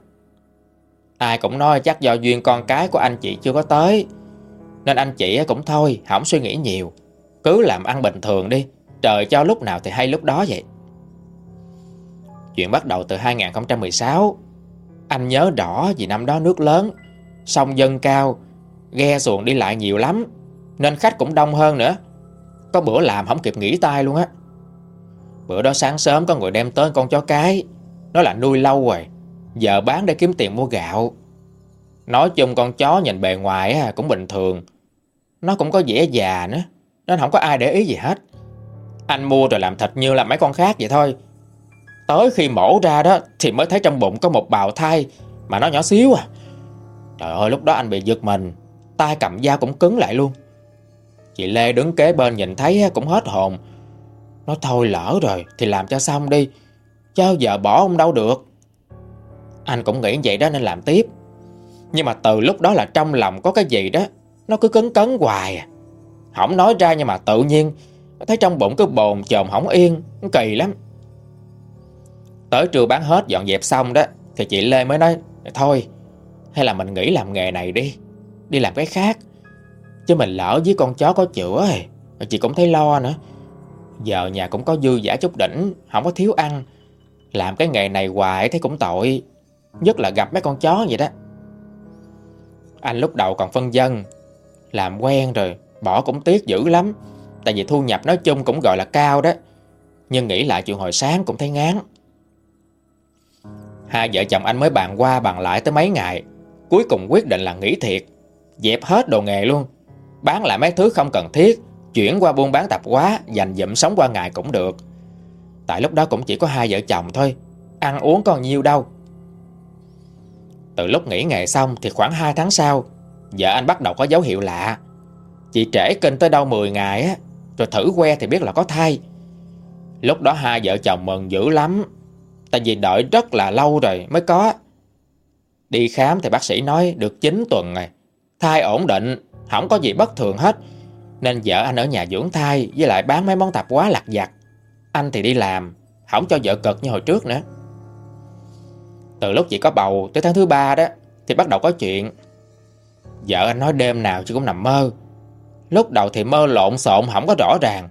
Ai cũng nói chắc do duyên con cái của anh chị chưa có tới. Nên anh chị cũng thôi, Không suy nghĩ nhiều. Cứ làm ăn bình thường đi, Trời cho lúc nào thì hay lúc đó vậy. Chuyện bắt đầu từ 2016 Anh nhớ rõ vì năm đó nước lớn, Sông dân cao, Ghe xuồng đi lại nhiều lắm, Nên khách cũng đông hơn nữa. Có bữa làm không kịp nghỉ tay luôn á. Bữa đó sáng sớm có người đem tới con chó cái. Nó là nuôi lâu rồi, Giờ bán để kiếm tiền mua gạo. Nói chung con chó nhìn bề ngoài cũng bình thường. Nó cũng có vẻ già nữa, nên không có ai để ý gì hết. Anh mua rồi làm thịt như là mấy con khác vậy thôi. Tới khi mổ ra đó Thì mới thấy trong bụng có một bào thai, Mà nó nhỏ xíu à. Trời ơi, lúc đó anh bị giật mình, tay cầm dao cũng cứng lại luôn. Chị Lê đứng kế bên nhìn thấy cũng hết hồn. Nó thôi lỡ rồi, Thì làm cho xong đi. Chứ giờ bỏ ông đâu được. Anh cũng nghĩ vậy đó nên làm tiếp. Nhưng mà từ lúc đó là trong lòng có cái gì đó, Nó cứ cứng cấn hoài à. Không nói ra nhưng mà tự nhiên, Thấy trong bụng cứ bồn chồn hỏng yên, Kỳ lắm. Tới trưa bán hết, dọn dẹp xong đó, Thì chị Lê mới nói, Thôi, hay là mình nghỉ làm nghề này đi Đi làm cái khác. Chứ mình lỡ với con chó có chữa Chị cũng thấy lo nữa. Giờ nhà cũng có dư giả chút đỉnh, Không có thiếu ăn. Làm cái nghề này hoài thấy cũng tội, Nhất là gặp mấy con chó vậy đó. Anh lúc đầu còn phân dân, Làm quen rồi, Bỏ cũng tiếc dữ lắm. Tại vì thu nhập nói chung cũng gọi là cao đó. Nhưng nghĩ lại chuyện hồi sáng cũng thấy ngán. Hai vợ chồng anh mới bàn qua bàn lại tới mấy ngày, Cuối cùng quyết định là nghỉ thiệt, Dẹp hết đồ nghề luôn. Bán lại mấy thứ không cần thiết, Chuyển qua buôn bán tạp hóa, Dành dụm sống qua ngày cũng được. Tại lúc đó cũng chỉ có hai vợ chồng thôi, Ăn uống còn nhiêu đâu. Từ lúc nghỉ nghề xong Thì khoảng 2 tháng sau, Vợ anh bắt đầu có dấu hiệu lạ. Chị trễ kinh tới đâu 10 ngày á, Rồi thử que thì biết là có thai. Lúc đó hai vợ chồng mừng dữ lắm, Tại vì đợi rất là lâu rồi mới có. Đi khám thì bác sĩ nói được 9 tuần rồi, Thai ổn định. Không có gì bất thường hết. Nên vợ anh ở nhà dưỡng thai Với lại bán mấy món tạp quá lặt vặt. Anh thì đi làm, Không cho vợ cực như hồi trước nữa. Từ lúc chị có bầu tới tháng thứ ba đó, Thì bắt đầu có chuyện. Vợ anh nói đêm nào chị cũng nằm mơ. Lúc đầu thì mơ lộn xộn, không có rõ ràng.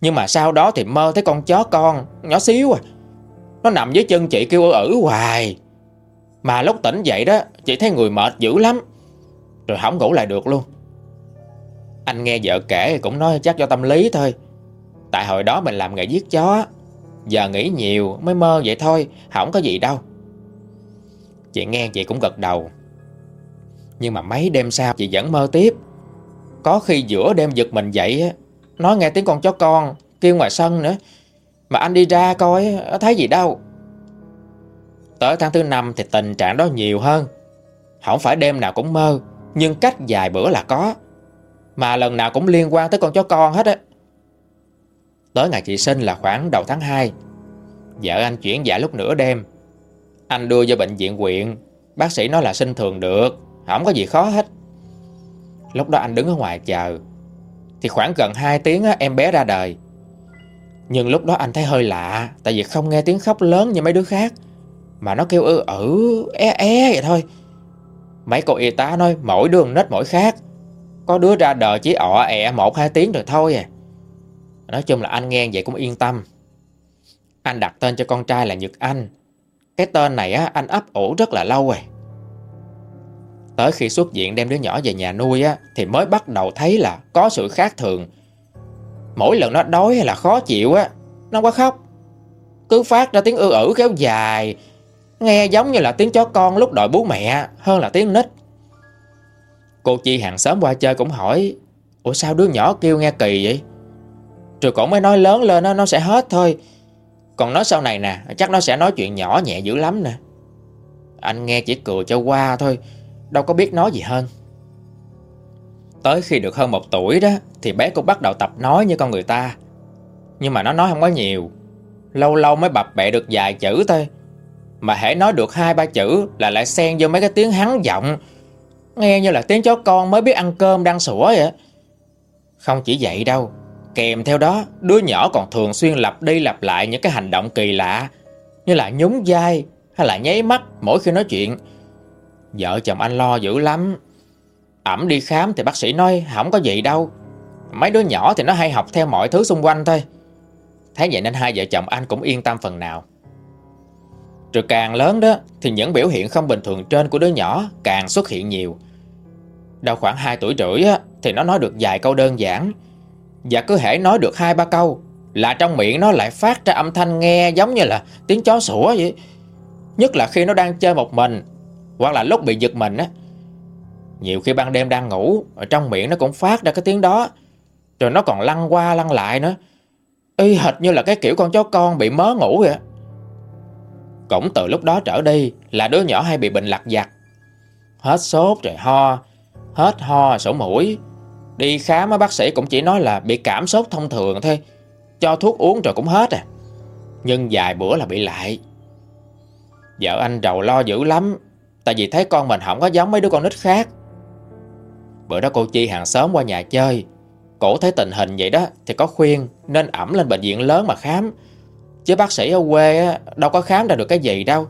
Nhưng mà sau đó thì mơ thấy con chó con, Nhỏ xíu à. Nó nằm dưới chân chị kêu ử hoài. Mà lúc tỉnh dậy đó, Chị thấy người mệt dữ lắm. Rồi không ngủ lại được luôn. Anh nghe vợ kể cũng nói chắc do tâm lý thôi. Tại hồi đó mình làm nghề giết chó, Giờ nghĩ nhiều mới mơ vậy thôi, Không có gì đâu. Chị nghe chị cũng gật đầu. Nhưng mà mấy đêm sau chị vẫn mơ tiếp. Có khi giữa đêm giật mình dậy Nói nghe tiếng con chó con Kêu ngoài sân nữa. Mà anh đi ra coi thấy gì đâu. Tới tháng thứ năm thì tình trạng đó nhiều hơn. Không phải đêm nào cũng mơ, Nhưng cách dài bữa là có. Mà lần nào cũng liên quan tới con chó con hết á. Tới ngày chị sinh là khoảng đầu tháng 2 Vợ anh chuyển dạ lúc nửa đêm. Anh đưa vô bệnh viện huyện, Bác sĩ nói là sinh thường được, Không có gì khó hết. Lúc đó anh đứng ở ngoài chờ, Thì khoảng gần 2 tiếng á, em bé ra đời. Nhưng lúc đó anh thấy hơi lạ, Tại vì không nghe tiếng khóc lớn như mấy đứa khác, Mà nó kêu ư ử, é é vậy thôi. Mấy cô y tá nói mỗi đường nết mỗi khác. Có đứa ra đời chỉ ọ ẹ một hai tiếng rồi thôi à Nói chung là anh nghe vậy cũng yên tâm Anh đặt tên cho con trai là Nhật Anh Cái tên này á, anh ấp ủ rất là lâu rồi Tới khi xuất viện đem đứa nhỏ về nhà nuôi á, thì mới bắt đầu thấy là có sự khác thường. Mỗi lần nó đói hay là khó chịu á, nó quá khóc. Cứ phát ra tiếng ư ử kéo dài, nghe giống như là tiếng chó con lúc đòi bú mẹ hơn là tiếng nít. Cô chị hàng xóm qua chơi cũng hỏi, Ủa sao đứa nhỏ kêu nghe kỳ vậy? Rồi cổ mới nói lớn lên nó, nó sẽ hết thôi. Còn nói sau này nè, chắc nó sẽ nói chuyện nhỏ nhẹ dữ lắm nè. Anh nghe chỉ cười cho qua thôi, đâu có biết nói gì hơn. Tới khi được hơn một tuổi đó thì bé cũng bắt đầu tập nói như con người ta. Nhưng mà nó nói không có nhiều. Lâu lâu mới bập bẹ được vài chữ thôi. Mà hãy nói được hai ba chữ là lại xen vô mấy cái tiếng hắn giọng. Nghe như là tiếng chó con mới biết ăn cơm đang sủa vậy. Không chỉ vậy đâu. Kèm theo đó, đứa nhỏ còn thường xuyên lặp đi lặp lại những cái hành động kỳ lạ như là nhún vai hay là nháy mắt mỗi khi nói chuyện. Vợ chồng anh lo dữ lắm Ẩm đi khám thì bác sĩ nói không có gì đâu Mấy đứa nhỏ thì nó hay học theo mọi thứ xung quanh thôi Thế vậy nên hai vợ chồng anh cũng yên tâm phần nào rồi càng lớn đó Thì những biểu hiện không bình thường trên của đứa nhỏ Càng xuất hiện nhiều. Đâu khoảng 2 tuổi rưỡi á, Thì nó nói được vài câu đơn giản. Và cứ hễ nói được hai ba câu Là trong miệng nó lại phát ra âm thanh nghe Giống như là tiếng chó sủa vậy. Nhất là khi nó đang chơi một mình hoặc là lúc bị giật mình á. Nhiều khi ban đêm đang ngủ Ở trong miệng nó cũng phát ra cái tiếng đó. Rồi nó còn lăn qua lăn lại nữa. Y hệt như là cái kiểu con chó con bị mớ ngủ vậy. Cũng từ lúc đó trở đi Là đứa nhỏ hay bị bệnh lặt vặt. Hết sốt rồi ho, Hết ho sổ mũi. Đi khám bác sĩ cũng chỉ nói là Bị cảm sốt thông thường thôi. Cho thuốc uống rồi cũng hết à. Nhưng vài bữa là bị lại. Vợ anh rầu lo dữ lắm, Tại vì thấy con mình không có giống mấy đứa con nít khác. Bữa đó cô Chi hàng xóm qua nhà chơi. Cổ thấy tình hình vậy đó, Thì có khuyên nên ẩm lên bệnh viện lớn mà khám. Chứ bác sĩ ở quê đâu có khám ra được cái gì đâu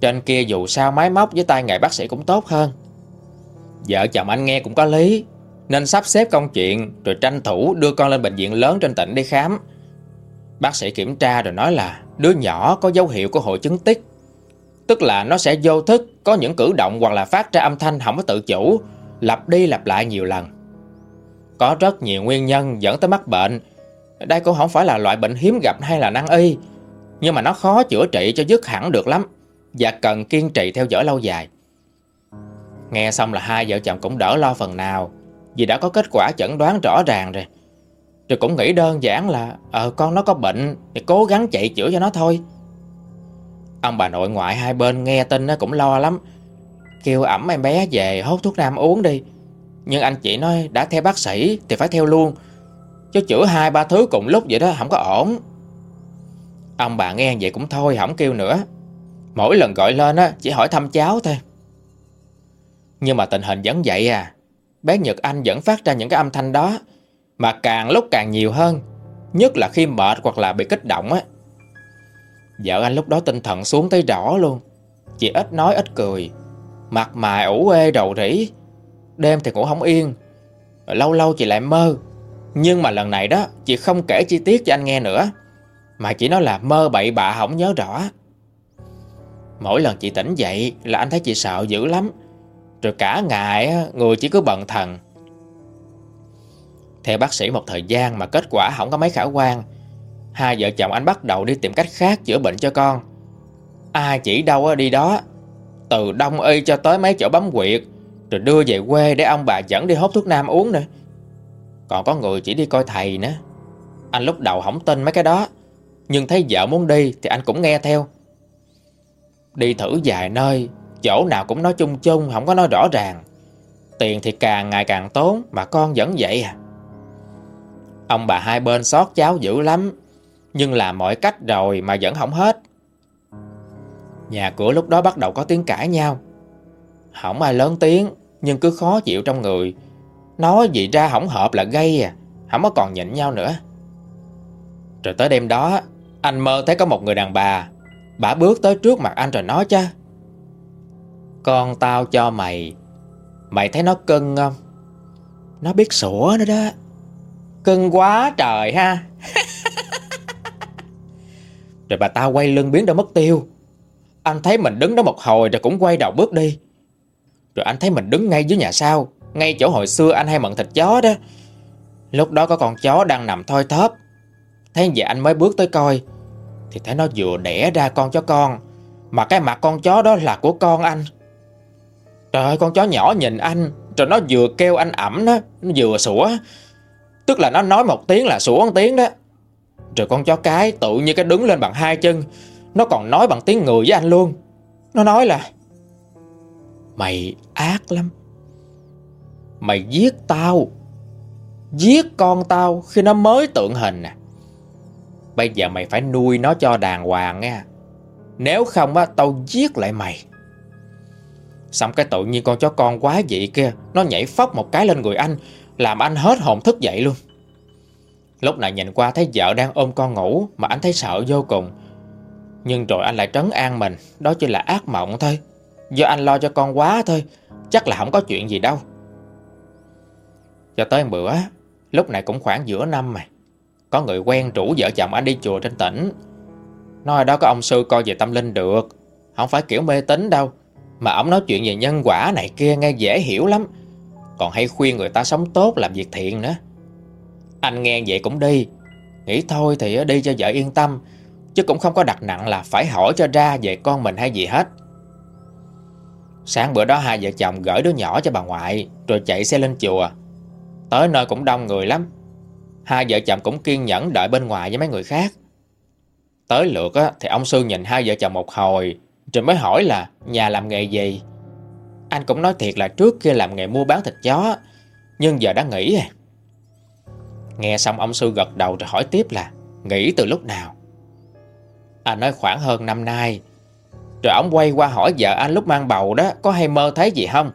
Trên kia dù sao máy móc với tay nghề bác sĩ cũng tốt hơn Vợ chồng anh nghe cũng có lý Nên sắp xếp công chuyện Rồi tranh thủ đưa con lên bệnh viện lớn trên tỉnh đi khám Bác sĩ kiểm tra rồi nói là đứa nhỏ có dấu hiệu của hội chứng tích. Tức là nó sẽ vô thức có những cử động hoặc là phát ra âm thanh không có tự chủ, lặp đi lặp lại nhiều lần. Có rất nhiều nguyên nhân dẫn tới mắc bệnh. Đây cũng không phải là loại bệnh hiếm gặp hay là năng y, nhưng mà nó khó chữa trị cho dứt hẳn được lắm và cần kiên trì theo dõi lâu dài. Nghe xong là hai vợ chồng cũng đỡ lo phần nào vì đã có kết quả chẩn đoán rõ ràng rồi. Rồi cũng nghĩ đơn giản là Ờ con nó có bệnh Thì cố gắng chạy chữa cho nó thôi Ông bà nội ngoại hai bên nghe tin nó cũng lo lắm Kêu ẩm em bé về hốt thuốc nam uống đi Nhưng anh chị nói đã theo bác sĩ Thì phải theo luôn Chứ chữa hai, ba thứ cùng lúc vậy đó không có ổn. Ông bà nghe vậy cũng thôi, không kêu nữa. Mỗi lần gọi lên á, chỉ hỏi thăm cháu thôi. Nhưng mà tình hình vẫn vậy à. Bé Nhật Anh vẫn phát ra những cái âm thanh đó, mà càng lúc càng nhiều hơn. Nhất là khi mệt hoặc là bị kích động á. Vợ anh lúc đó tinh thần xuống tới rõ luôn. Chị ít nói, ít cười. Mặt mày ủ ê đầu rỉ Đêm thì ngủ không yên. Lâu lâu chị lại mơ. Nhưng mà lần này đó, Chị không kể chi tiết cho anh nghe nữa, Mà chỉ nói là mơ bậy bạ không nhớ rõ. Mỗi lần chị tỉnh dậy Là anh thấy chị sợ dữ lắm. Rồi cả ngày Người chỉ cứ bận thần. Theo bác sĩ một thời gian mà kết quả không có mấy khả quan, Hai vợ chồng anh bắt đầu đi tìm cách khác chữa bệnh cho con. Ai chỉ đâu đi đó, Từ đông y cho tới mấy chỗ bấm quyệt Rồi đưa về quê để ông bà dẫn đi hốt thuốc nam uống nữa. Còn có người chỉ đi coi thầy nữa. Anh lúc đầu không tin mấy cái đó, Nhưng thấy vợ muốn đi thì anh cũng nghe theo. Đi thử vài nơi, Chỗ nào cũng nói chung chung Không có nói rõ ràng. Tiền thì càng ngày càng tốn, Mà con vẫn vậy à. Ông bà hai bên xót cháu dữ lắm, Nhưng làm mọi cách rồi mà vẫn không hết. Nhà cửa lúc đó bắt đầu có tiếng cãi nhau. Không ai lớn tiếng, Nhưng cứ khó chịu trong người. Nói gì ra hỏng hợp là gây à Không có còn nhịn nhau nữa. Rồi tới đêm đó, Anh mơ thấy có một người đàn bà. Bà bước tới trước mặt anh rồi nói cha, Con tao cho mày Mày thấy nó cưng không? Nó biết sủa nữa đó. Cưng quá trời ha. <laughs> Rồi bà ta quay lưng biến ra mất tiêu. Anh thấy mình đứng đó một hồi rồi cũng quay đầu bước đi. Rồi anh thấy mình đứng ngay dưới nhà sau. Ngay chỗ hồi xưa anh hay mận thịt chó đó. Lúc đó có con chó đang nằm thoi thóp. Thấy vậy anh mới bước tới coi. Thì thấy nó vừa đẻ ra con chó con. Mà cái mặt con chó đó là của con anh. Trời ơi, con chó nhỏ nhìn anh. Rồi nó vừa kêu anh ẩm đó. Nó vừa sủa. Tức là nó nói một tiếng là sủa một tiếng đó. Rồi con chó cái tự như cái đứng lên bằng hai chân. Nó còn nói bằng tiếng người với anh luôn. Nó nói là, Mày ác lắm. Mày giết tao. Giết con tao khi nó mới tượng hình nè. Bây giờ mày phải nuôi nó cho đàng hoàng nha. Nếu không á, tao giết lại mày. Xong cái tự nhiên con chó con quá vậy kia, Nó nhảy phóc một cái lên người anh, làm anh hết hồn thức dậy luôn. Lúc này nhìn qua thấy vợ đang ôm con ngủ Mà anh thấy sợ vô cùng. Nhưng rồi anh lại trấn an mình, Đó chỉ là ác mộng thôi. Do anh lo cho con quá thôi, Chắc là không có chuyện gì đâu. Cho tới bữa, Lúc này cũng khoảng giữa năm mà. Có người quen rủ vợ chồng anh đi chùa trên tỉnh. Nói đó có ông sư coi về tâm linh được. Không phải kiểu mê tín đâu, Mà ông nói chuyện về nhân quả này kia nghe dễ hiểu lắm. Còn hay khuyên người ta sống tốt làm việc thiện nữa. Anh nghe vậy cũng đi. Nghĩ thôi thì đi cho vợ yên tâm, Chứ cũng không có đặt nặng là phải hỏi cho ra về con mình hay gì hết. Sáng bữa đó hai vợ chồng gửi đứa nhỏ cho bà ngoại, Rồi chạy xe lên chùa. Tới nơi cũng đông người lắm. Hai vợ chồng cũng kiên nhẫn đợi bên ngoài với mấy người khác. Tới lượt á, thì ông sư nhìn hai vợ chồng một hồi Rồi mới hỏi là nhà làm nghề gì? Anh cũng nói thiệt là trước kia làm nghề mua bán thịt chó Nhưng giờ đã nghỉ à Nghe xong ông sư gật đầu rồi hỏi tiếp là Nghỉ từ lúc nào? Anh nói khoảng hơn năm nay. Rồi ông quay qua hỏi vợ anh lúc mang bầu đó Có hay mơ thấy gì không?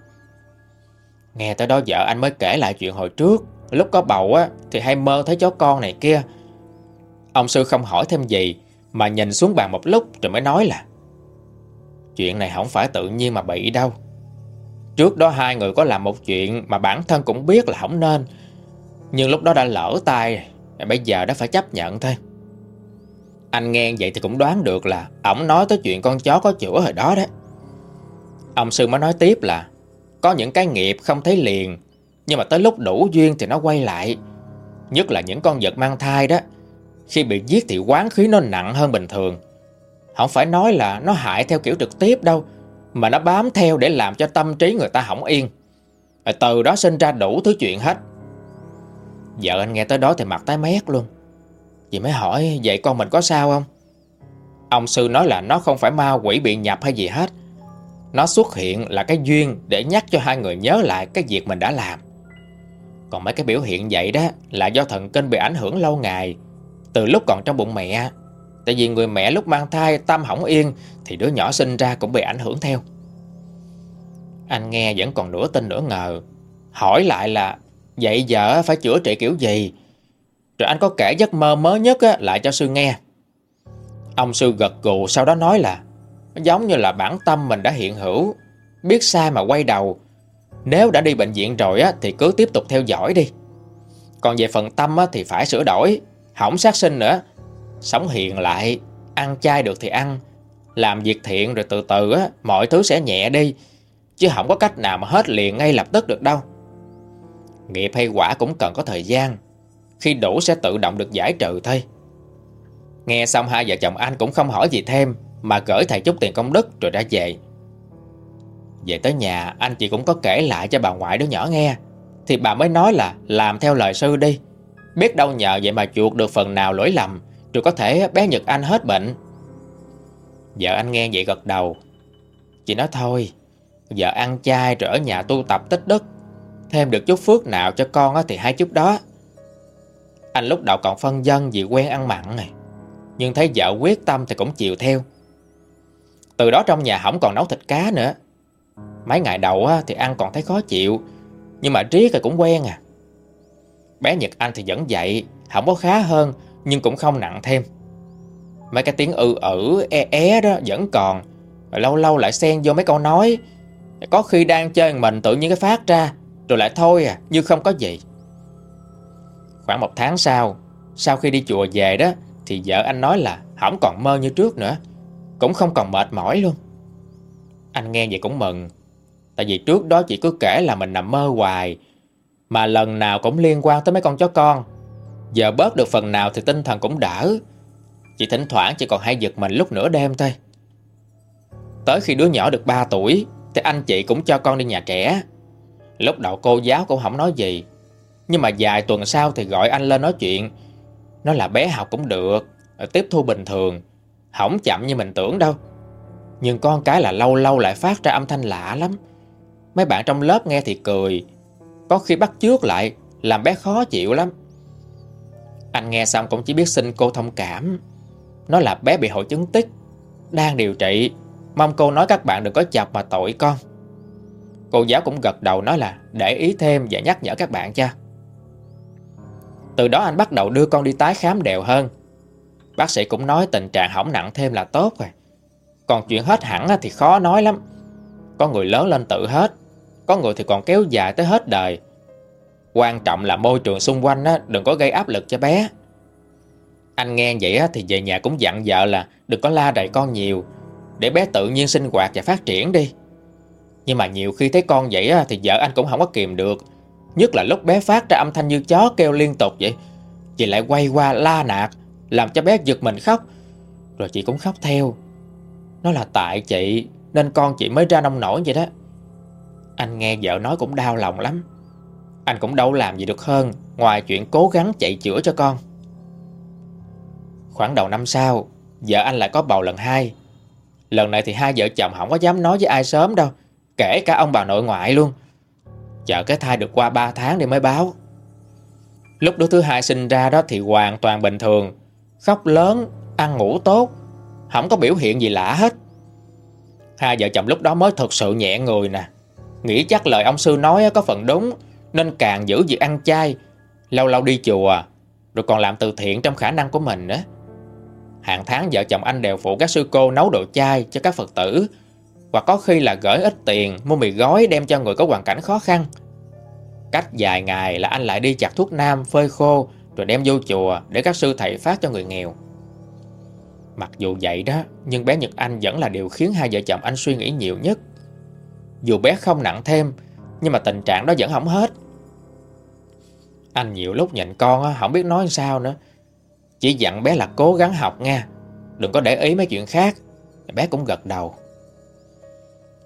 Nghe tới đó vợ anh mới kể lại chuyện hồi trước Lúc có bầu á Thì hay mơ thấy chó con này kia Ông sư không hỏi thêm gì Mà nhìn xuống bàn một lúc rồi mới nói là Chuyện này không phải tự nhiên mà bị đâu Trước đó hai người có làm một chuyện mà bản thân cũng biết là không nên. Nhưng lúc đó đã lỡ tay, bây giờ đã phải chấp nhận thôi. Anh nghe vậy thì cũng đoán được là Ổng nói tới chuyện con chó có chữa hồi đó đấy Ông sư mới nói tiếp là có những cái nghiệp không thấy liền, Nhưng mà tới lúc đủ duyên thì nó quay lại. Nhất là những con vật mang thai đó, Khi bị giết thì quán khí nó nặng hơn bình thường. Không phải nói là nó hại theo kiểu trực tiếp đâu, Mà nó bám theo để làm cho tâm trí người ta hỏng yên. Rồi từ đó sinh ra đủ thứ chuyện hết. Vợ anh nghe tới đó thì mặt tái mét luôn. Dì mới hỏi, Vậy con mình có sao không? Ông sư nói là nó không phải ma quỷ bị nhập hay gì hết nó xuất hiện là cái duyên Để nhắc cho hai người nhớ lại Cái việc mình đã làm. Còn mấy cái biểu hiện vậy đó Là do thần kinh bị ảnh hưởng lâu ngày. Từ lúc còn trong bụng mẹ Tại vì người mẹ lúc mang thai tâm hỏng yên Thì đứa nhỏ sinh ra cũng bị ảnh hưởng theo. Anh nghe vẫn còn nửa tin nửa ngờ Hỏi lại là Vậy giờ phải chữa trị kiểu gì? Rồi anh có kể giấc mơ mới nhất á, lại cho sư nghe. Ông sư gật gù sau đó nói là Giống như là bản tâm mình đã hiện hữu. Biết sai mà quay đầu. Nếu đã đi bệnh viện rồi á, thì cứ tiếp tục theo dõi đi. Còn về phần tâm á, thì phải sửa đổi. Hỏng sát sinh nữa. Sống hiền lại. Ăn chay được thì ăn. Làm việc thiện rồi từ từ á, mọi thứ sẽ nhẹ đi. Chứ không có cách nào mà hết liền ngay lập tức được đâu. Nghiệp hay quả cũng cần có thời gian. Khi đủ sẽ tự động được giải trừ thôi. Nghe xong hai vợ chồng anh cũng không hỏi gì thêm. Mà gửi thầy chút tiền công đức rồi ra về. Về tới nhà, anh chị cũng có kể lại cho bà ngoại đứa nhỏ nghe. Thì bà mới nói là làm theo lời sư đi. Biết đâu nhờ vậy mà chuộc được phần nào lỗi lầm, Rồi có thể bé Nhật Anh hết bệnh. Vợ anh nghe vậy gật đầu. Chị nói thôi, Vợ ăn chay rồi ở nhà tu tập tích đức. Thêm được chút phước nào cho con thì hai chút đó. Anh lúc đầu còn phân dân vì quen ăn mặn này. Nhưng thấy vợ quyết tâm thì cũng chịu theo. Từ đó trong nhà không còn nấu thịt cá nữa. Mấy ngày đầu thì ăn còn thấy khó chịu, Nhưng mà riết thì cũng quen à. Bé Nhật Anh thì vẫn vậy Không có khá hơn, Nhưng cũng không nặng thêm. Mấy cái tiếng ư ử e é đó vẫn còn, Rồi lâu lâu lại xen vô mấy câu nói. Có khi đang chơi mình tự nhiên cái phát ra, rồi lại thôi à Như không có gì. Khoảng một tháng sau Sau khi đi chùa về đó, Thì vợ anh nói là không còn mơ như trước nữa. Cũng không còn mệt mỏi luôn. Anh nghe vậy cũng mừng, Tại vì trước đó chị cứ kể là mình nằm mơ hoài, Mà lần nào cũng liên quan tới mấy con chó con. Giờ bớt được phần nào thì tinh thần cũng đỡ. Chị thỉnh thoảng chỉ còn hay giật mình lúc nửa đêm thôi. Tới khi đứa nhỏ được 3 tuổi, Thì anh chị cũng cho con đi nhà trẻ. Lúc đầu cô giáo cũng không nói gì, Nhưng mà vài tuần sau thì gọi anh lên nói chuyện. Nói là bé học cũng được, Tiếp thu bình thường. Không chậm như mình tưởng đâu. Nhưng con cái là lâu lâu lại phát ra âm thanh lạ lắm. Mấy bạn trong lớp nghe thì cười. Có khi bắt chước lại, Làm bé khó chịu lắm. Anh nghe xong cũng chỉ biết xin cô thông cảm. Nói là bé bị hội chứng tích, Đang điều trị. Mong cô nói các bạn đừng có chọc mà tội con. Cô giáo cũng gật đầu nói là để ý thêm và nhắc nhở các bạn cha. Từ đó anh bắt đầu đưa con đi tái khám đều hơn. Bác sĩ cũng nói tình trạng hỏng nặng thêm là tốt rồi. Còn chuyện hết hẳn thì khó nói lắm. Có người lớn lên tự hết, có người thì còn kéo dài tới hết đời. Quan trọng là môi trường xung quanh đừng có gây áp lực cho bé. Anh nghe vậy thì về nhà cũng dặn vợ là đừng có la đầy con nhiều để bé tự nhiên sinh hoạt và phát triển đi. Nhưng mà nhiều khi thấy con vậy thì vợ anh cũng không có kìm được Nhất là lúc bé phát ra âm thanh như chó kêu liên tục vậy Chị lại quay qua la nạt làm cho bé giật mình khóc. Rồi chị cũng khóc theo. Nó là tại chị, Nên con chị mới ra nông nổi vậy đó. Anh nghe vợ nói cũng đau lòng lắm. Anh cũng đâu làm gì được hơn Ngoài chuyện cố gắng chạy chữa cho con. Khoảng đầu năm sau, Vợ anh lại có bầu lần hai. Lần này thì hai vợ chồng không có dám nói với ai sớm đâu, Kể cả ông bà nội ngoại luôn. Chờ cái thai được qua 3 tháng thì mới báo. Lúc đứa thứ hai sinh ra đó thì hoàn toàn bình thường. Khóc lớn, ăn ngủ tốt. Không có biểu hiện gì lạ hết. Hai vợ chồng lúc đó mới thật sự nhẹ người nè. Nghĩ chắc lời ông sư nói có phần đúng Nên càng giữ việc ăn chay. Lâu lâu đi chùa Rồi còn làm từ thiện trong khả năng của mình nữa Hàng tháng vợ chồng anh đều phụ các sư cô nấu đồ chay cho các Phật tử. Hoặc có khi là gửi ít tiền mua mì gói đem cho người có hoàn cảnh khó khăn. Cách vài ngày là anh lại đi chặt thuốc nam phơi khô rồi đem vô chùa để các sư thầy phát cho người nghèo. Mặc dù vậy đó, Nhưng bé Nhật Anh vẫn là điều khiến hai vợ chồng anh suy nghĩ nhiều nhất. Dù bé không nặng thêm, Nhưng mà tình trạng đó vẫn không hết. Anh nhiều lúc nhìn con Không biết nói sao nữa. Chỉ dặn bé là cố gắng học nha, Đừng có để ý mấy chuyện khác. Bé cũng gật đầu.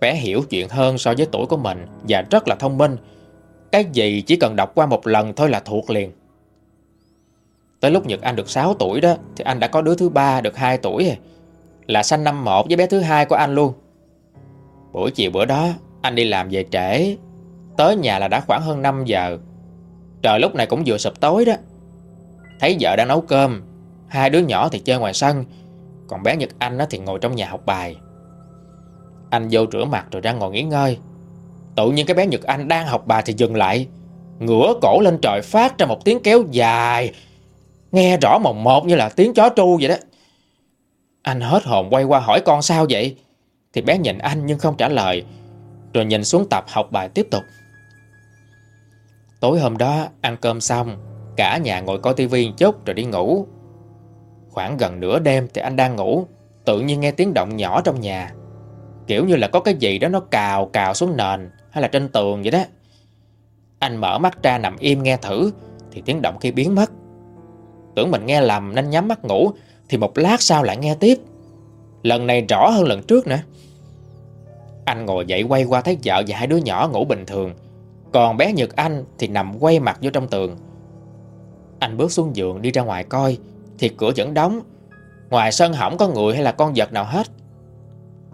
Bé hiểu chuyện hơn so với tuổi của mình Và rất là thông minh. Cái gì chỉ cần đọc qua một lần thôi là thuộc liền. Tới lúc Nhật Anh được 6 tuổi đó, Thì anh đã có đứa thứ ba được 2 tuổi rồi. Là sanh năm 1 với bé thứ hai của anh luôn. Buổi chiều bữa đó, Anh đi làm về trễ. Tới nhà là đã khoảng hơn 5 giờ. Trời lúc này cũng vừa sụp tối đó. Thấy vợ đang nấu cơm, Hai đứa nhỏ thì chơi ngoài sân. Còn bé Nhật Anh thì ngồi trong nhà học bài. Anh vô rửa mặt rồi ra ngồi nghỉ ngơi. Tự nhiên cái bé Nhật Anh đang học bài thì dừng lại. Ngửa cổ lên trời phát ra một tiếng kéo dài. Nghe rõ mồng một như là tiếng chó tru vậy đó. Anh hết hồn quay qua hỏi con sao vậy? Thì bé nhìn anh nhưng không trả lời, Rồi nhìn xuống tập học bài tiếp tục. Tối hôm đó, ăn cơm xong, Cả nhà ngồi coi tivi chút rồi đi ngủ. Khoảng gần nửa đêm thì anh đang ngủ, Tự nhiên nghe tiếng động nhỏ trong nhà. Kiểu như là có cái gì đó nó cào cào xuống nền, Hay là trên tường vậy đó. Anh mở mắt ra nằm im nghe thử, Thì tiếng động kia biến mất. Tưởng mình nghe lầm nên nhắm mắt ngủ, Thì một lát sau lại nghe tiếp. Lần này rõ hơn lần trước nữa. Anh ngồi dậy quay qua thấy vợ và hai đứa nhỏ ngủ bình thường. Còn bé Nhật Anh thì nằm quay mặt vô trong tường. Anh bước xuống giường đi ra ngoài coi, Thì cửa vẫn đóng. Ngoài sân hỏng có người hay là con vật nào hết?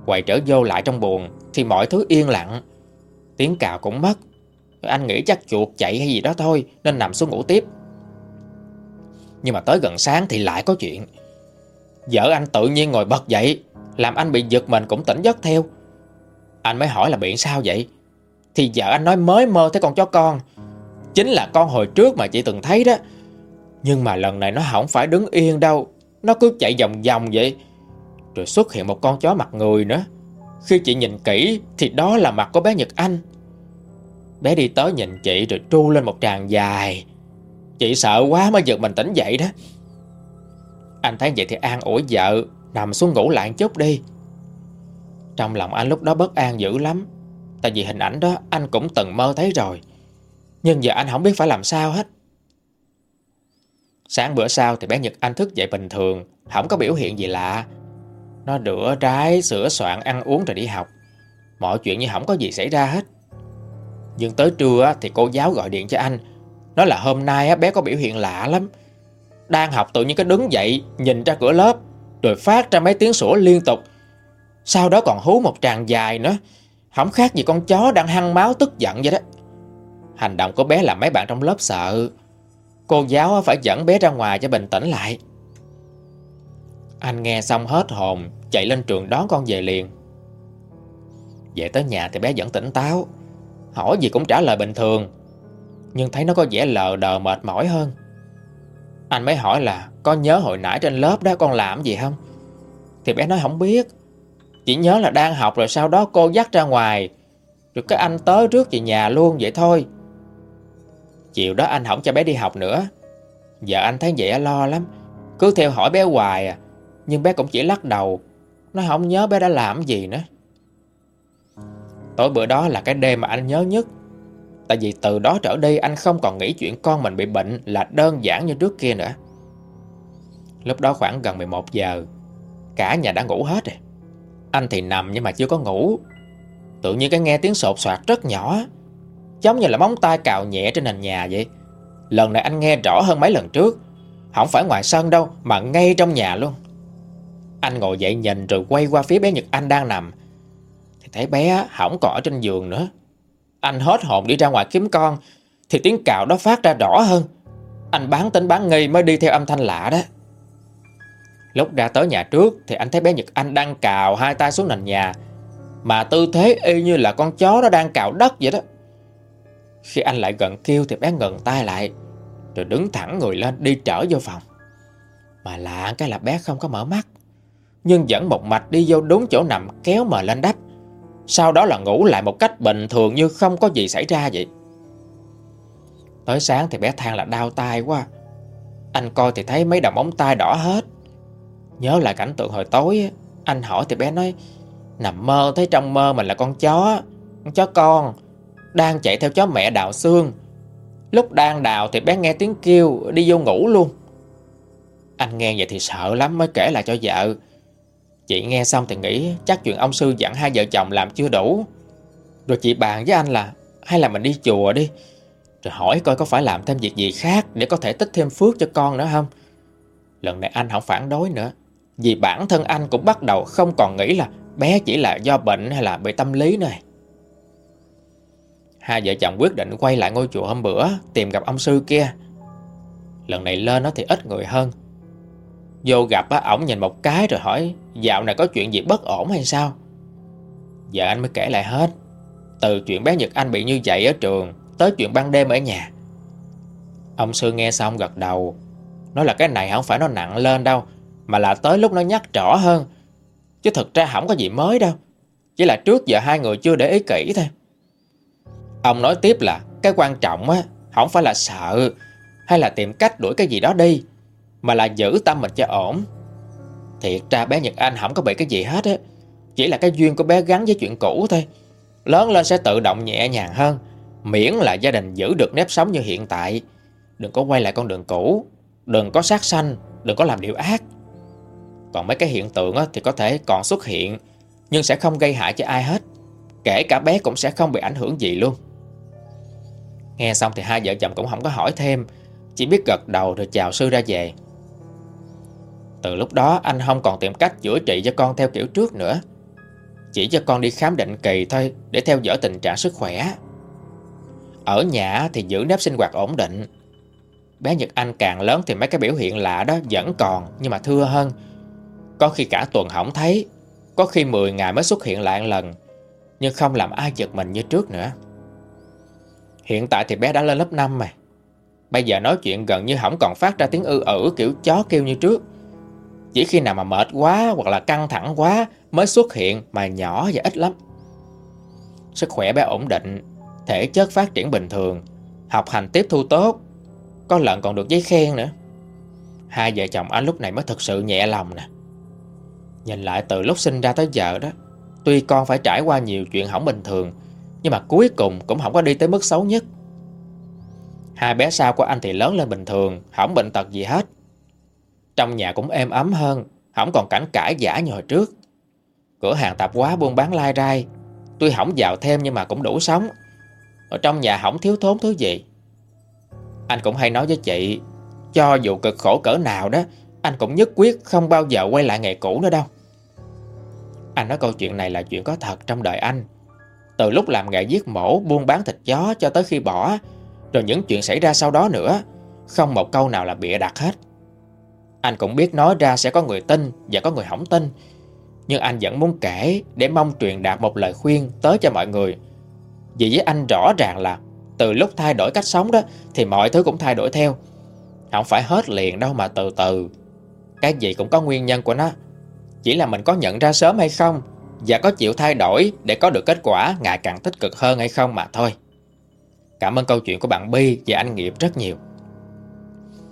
Quay trở vô lại trong buồn Thì mọi thứ yên lặng. Tiếng cào cũng mất. Anh nghĩ chắc chuột chạy hay gì đó thôi, Nên nằm xuống ngủ tiếp nhưng mà tới gần sáng thì lại có chuyện. Vợ anh tự nhiên ngồi bật dậy, Làm anh bị giật mình cũng tỉnh giấc theo. Anh mới hỏi là bị sao vậy? Thì vợ anh nói mới mơ thấy con chó con. Chính là con hồi trước mà chị từng thấy đó. Nhưng mà lần này nó không phải đứng yên đâu, Nó cứ chạy vòng vòng vậy. Rồi xuất hiện một con chó mặt người nữa. Khi chị nhìn kỹ Thì đó là mặt của bé Nhật Anh. Bé đi tới nhìn chị rồi tru lên một tràng dài. Chị sợ quá mới giật mình tỉnh dậy đó. Anh thấy vậy thì an ủi vợ Nằm xuống ngủ lại chút đi. Trong lòng anh lúc đó bất an dữ lắm Tại vì hình ảnh đó anh cũng từng mơ thấy rồi. Nhưng giờ anh không biết phải làm sao hết. Sáng bữa sau thì bé Nhật Anh thức dậy bình thường Không có biểu hiện gì lạ. Nó rửa trái, sửa soạn, ăn uống rồi đi học. Mọi chuyện như không có gì xảy ra hết. Nhưng tới trưa thì cô giáo gọi điện cho anh Nói là hôm nay bé có biểu hiện lạ lắm. Đang học tự nhiên cái đứng dậy, Nhìn ra cửa lớp, Rồi phát ra mấy tiếng sủa liên tục. Sau đó còn hú một tràng dài nữa. Không khác gì con chó đang hăng máu tức giận vậy đó. Hành động của bé làm mấy bạn trong lớp sợ. Cô giáo phải dẫn bé ra ngoài cho bình tĩnh lại. Anh nghe xong hết hồn, Chạy lên trường đón con về liền. Về tới nhà thì bé vẫn tỉnh táo. Hỏi gì cũng trả lời bình thường nhưng thấy nó có vẻ lờ đờ mệt mỏi hơn. Anh mới hỏi là, Có nhớ hồi nãy trên lớp đó con làm gì không? Thì bé nói, không biết. Chỉ nhớ là đang học rồi sau đó cô dắt ra ngoài. Rồi cái anh tới trước về nhà luôn vậy thôi. Chiều đó anh không cho bé đi học nữa. Giờ anh thấy vậy lo lắm. Cứ theo hỏi bé hoài à. Nhưng bé cũng chỉ lắc đầu. Nó không nhớ bé đã làm gì nữa. Tối bữa đó là cái đêm mà anh nhớ nhất. Tại vì từ đó trở đi anh không còn nghĩ chuyện con mình bị bệnh là đơn giản như trước kia nữa. Lúc đó khoảng gần 11 giờ, cả nhà đã ngủ hết rồi. Anh thì nằm nhưng mà chưa có ngủ. Tự nhiên cái nghe tiếng sột soạt rất nhỏ, giống như là móng tay cào nhẹ trên nền nhà vậy. Lần này anh nghe rõ hơn mấy lần trước, không phải ngoài sân đâu mà ngay trong nhà luôn. Anh ngồi dậy nhìn rồi quay qua phía bé Nhật Anh đang nằm. Thì thấy bé không còn ở trên giường nữa anh hết hồn đi ra ngoài kiếm con, Thì tiếng cào đó phát ra rõ hơn. Anh bán tính bán nghi mới đi theo âm thanh lạ đó. Lúc ra tới nhà trước Thì anh thấy bé Nhật Anh đang cào hai tay xuống nền nhà, Mà tư thế y như là con chó nó đang cào đất vậy đó. Khi anh lại gần kêu Thì bé ngừng tay lại, Rồi đứng thẳng người lên đi trở vô phòng. Mà lạ cái là bé không có mở mắt, Nhưng vẫn một mạch đi vô đúng chỗ nằm kéo mờ lên đắp sau đó là ngủ lại một cách bình thường như không có gì xảy ra vậy. Tới sáng thì bé than là đau tai quá. Anh coi thì thấy mấy đầu móng tay đỏ hết. Nhớ lại cảnh tượng hồi tối Anh hỏi thì bé nói, Nằm mơ, thấy trong mơ mình là con chó Con chó con, Đang chạy theo chó mẹ đào xương. Lúc đang đào thì bé nghe tiếng kêu, Đi vô ngủ luôn. Anh nghe vậy thì sợ lắm mới kể lại cho vợ. Chị nghe xong thì nghĩ Chắc chuyện ông sư dặn hai vợ chồng làm chưa đủ. Rồi chị bàn với anh là Hay là mình đi chùa đi Rồi hỏi coi có phải làm thêm việc gì khác Để có thể tích thêm phước cho con nữa không? Lần này anh không phản đối nữa Vì bản thân anh cũng bắt đầu không còn nghĩ là Bé chỉ là do bệnh hay là bị tâm lý này. Hai vợ chồng quyết định quay lại ngôi chùa hôm bữa Tìm gặp ông sư kia. Lần này lên nó thì ít người hơn. Vô gặp á, ổng nhìn một cái rồi hỏi Dạo này có chuyện gì bất ổn hay sao? Giờ anh mới kể lại hết. Từ chuyện bé Nhật Anh bị như vậy ở trường Tới chuyện ban đêm ở nhà. Ông sư nghe xong gật đầu. Nói là cái này không phải nó nặng lên đâu, Mà là tới lúc nó nhắc rõ hơn. Chứ thực ra không có gì mới đâu. Chỉ là trước giờ hai người chưa để ý kỹ thôi. Ông nói tiếp là Cái quan trọng á, Không phải là sợ Hay là tìm cách đuổi cái gì đó đi, Mà là giữ tâm mình cho ổn. Thiệt ra bé Nhật Anh không có bị cái gì hết á. Chỉ là cái duyên của bé gắn với chuyện cũ thôi. Lớn lên sẽ tự động nhẹ nhàng hơn, Miễn là gia đình giữ được nếp sống như hiện tại. Đừng có quay lại con đường cũ, Đừng có sát sanh, Đừng có làm điều ác. Còn mấy cái hiện tượng thì có thể còn xuất hiện, Nhưng sẽ không gây hại cho ai hết. Kể cả bé cũng sẽ không bị ảnh hưởng gì luôn. Nghe xong thì hai vợ chồng cũng không có hỏi thêm, Chỉ biết gật đầu rồi chào sư ra về. Từ lúc đó anh không còn tìm cách chữa trị cho con theo kiểu trước nữa Chỉ cho con đi khám định kỳ thôi Để theo dõi tình trạng sức khỏe Ở nhà thì giữ nếp sinh hoạt ổn định Bé Nhật Anh càng lớn thì mấy cái biểu hiện lạ đó vẫn còn nhưng mà thưa hơn. Có khi cả tuần không thấy, có khi 10 ngày mới xuất hiện lại một lần, nhưng không làm ai giật mình như trước nữa. Hiện tại thì bé đã lên lớp 5 mà. Bây giờ nói chuyện gần như không còn phát ra tiếng ư ử kiểu chó kêu như trước. Chỉ khi nào mà mệt quá hoặc là căng thẳng quá mới xuất hiện mà nhỏ và ít lắm. Sức khỏe bé ổn định, thể chất phát triển bình thường, học hành tiếp thu tốt, có lần còn được giấy khen nữa. Hai vợ chồng anh lúc này mới thực sự nhẹ lòng nè. Nhìn lại từ lúc sinh ra tới giờ đó Tuy con phải trải qua nhiều chuyện hỏng bình thường Nhưng mà cuối cùng cũng không có đi tới mức xấu nhất. Hai bé sau của anh thì lớn lên bình thường Không bệnh tật gì hết. Trong nhà cũng êm ấm hơn, Không còn cảnh cãi giả như hồi trước. Cửa hàng tạp hóa buôn bán lai rai. Tuy không giàu thêm nhưng mà cũng đủ sống. Ở trong nhà không thiếu thốn thứ gì? Anh cũng hay nói với chị, Cho dù cực khổ cỡ nào đó, Anh cũng nhất quyết không bao giờ quay lại nghề cũ nữa đâu. Anh nói câu chuyện này là chuyện có thật trong đời anh. Từ lúc làm nghề giết mổ, Buôn bán thịt chó cho tới khi bỏ, Rồi những chuyện xảy ra sau đó nữa, Không một câu nào là bịa đặt hết. Anh cũng biết nói ra sẽ có người tin Và có người hỏng tin. Nhưng anh vẫn muốn kể Để mong truyền đạt một lời khuyên tới cho mọi người. Vì với anh rõ ràng là từ lúc thay đổi cách sống đó Thì mọi thứ cũng thay đổi theo. Không phải hết liền đâu mà từ từ. Cái gì cũng có nguyên nhân của nó. Chỉ là mình có nhận ra sớm hay không Và có chịu thay đổi Để có được kết quả ngày càng tích cực hơn hay không mà thôi. Cảm ơn câu chuyện của bạn Bi và anh Nghiệp rất nhiều.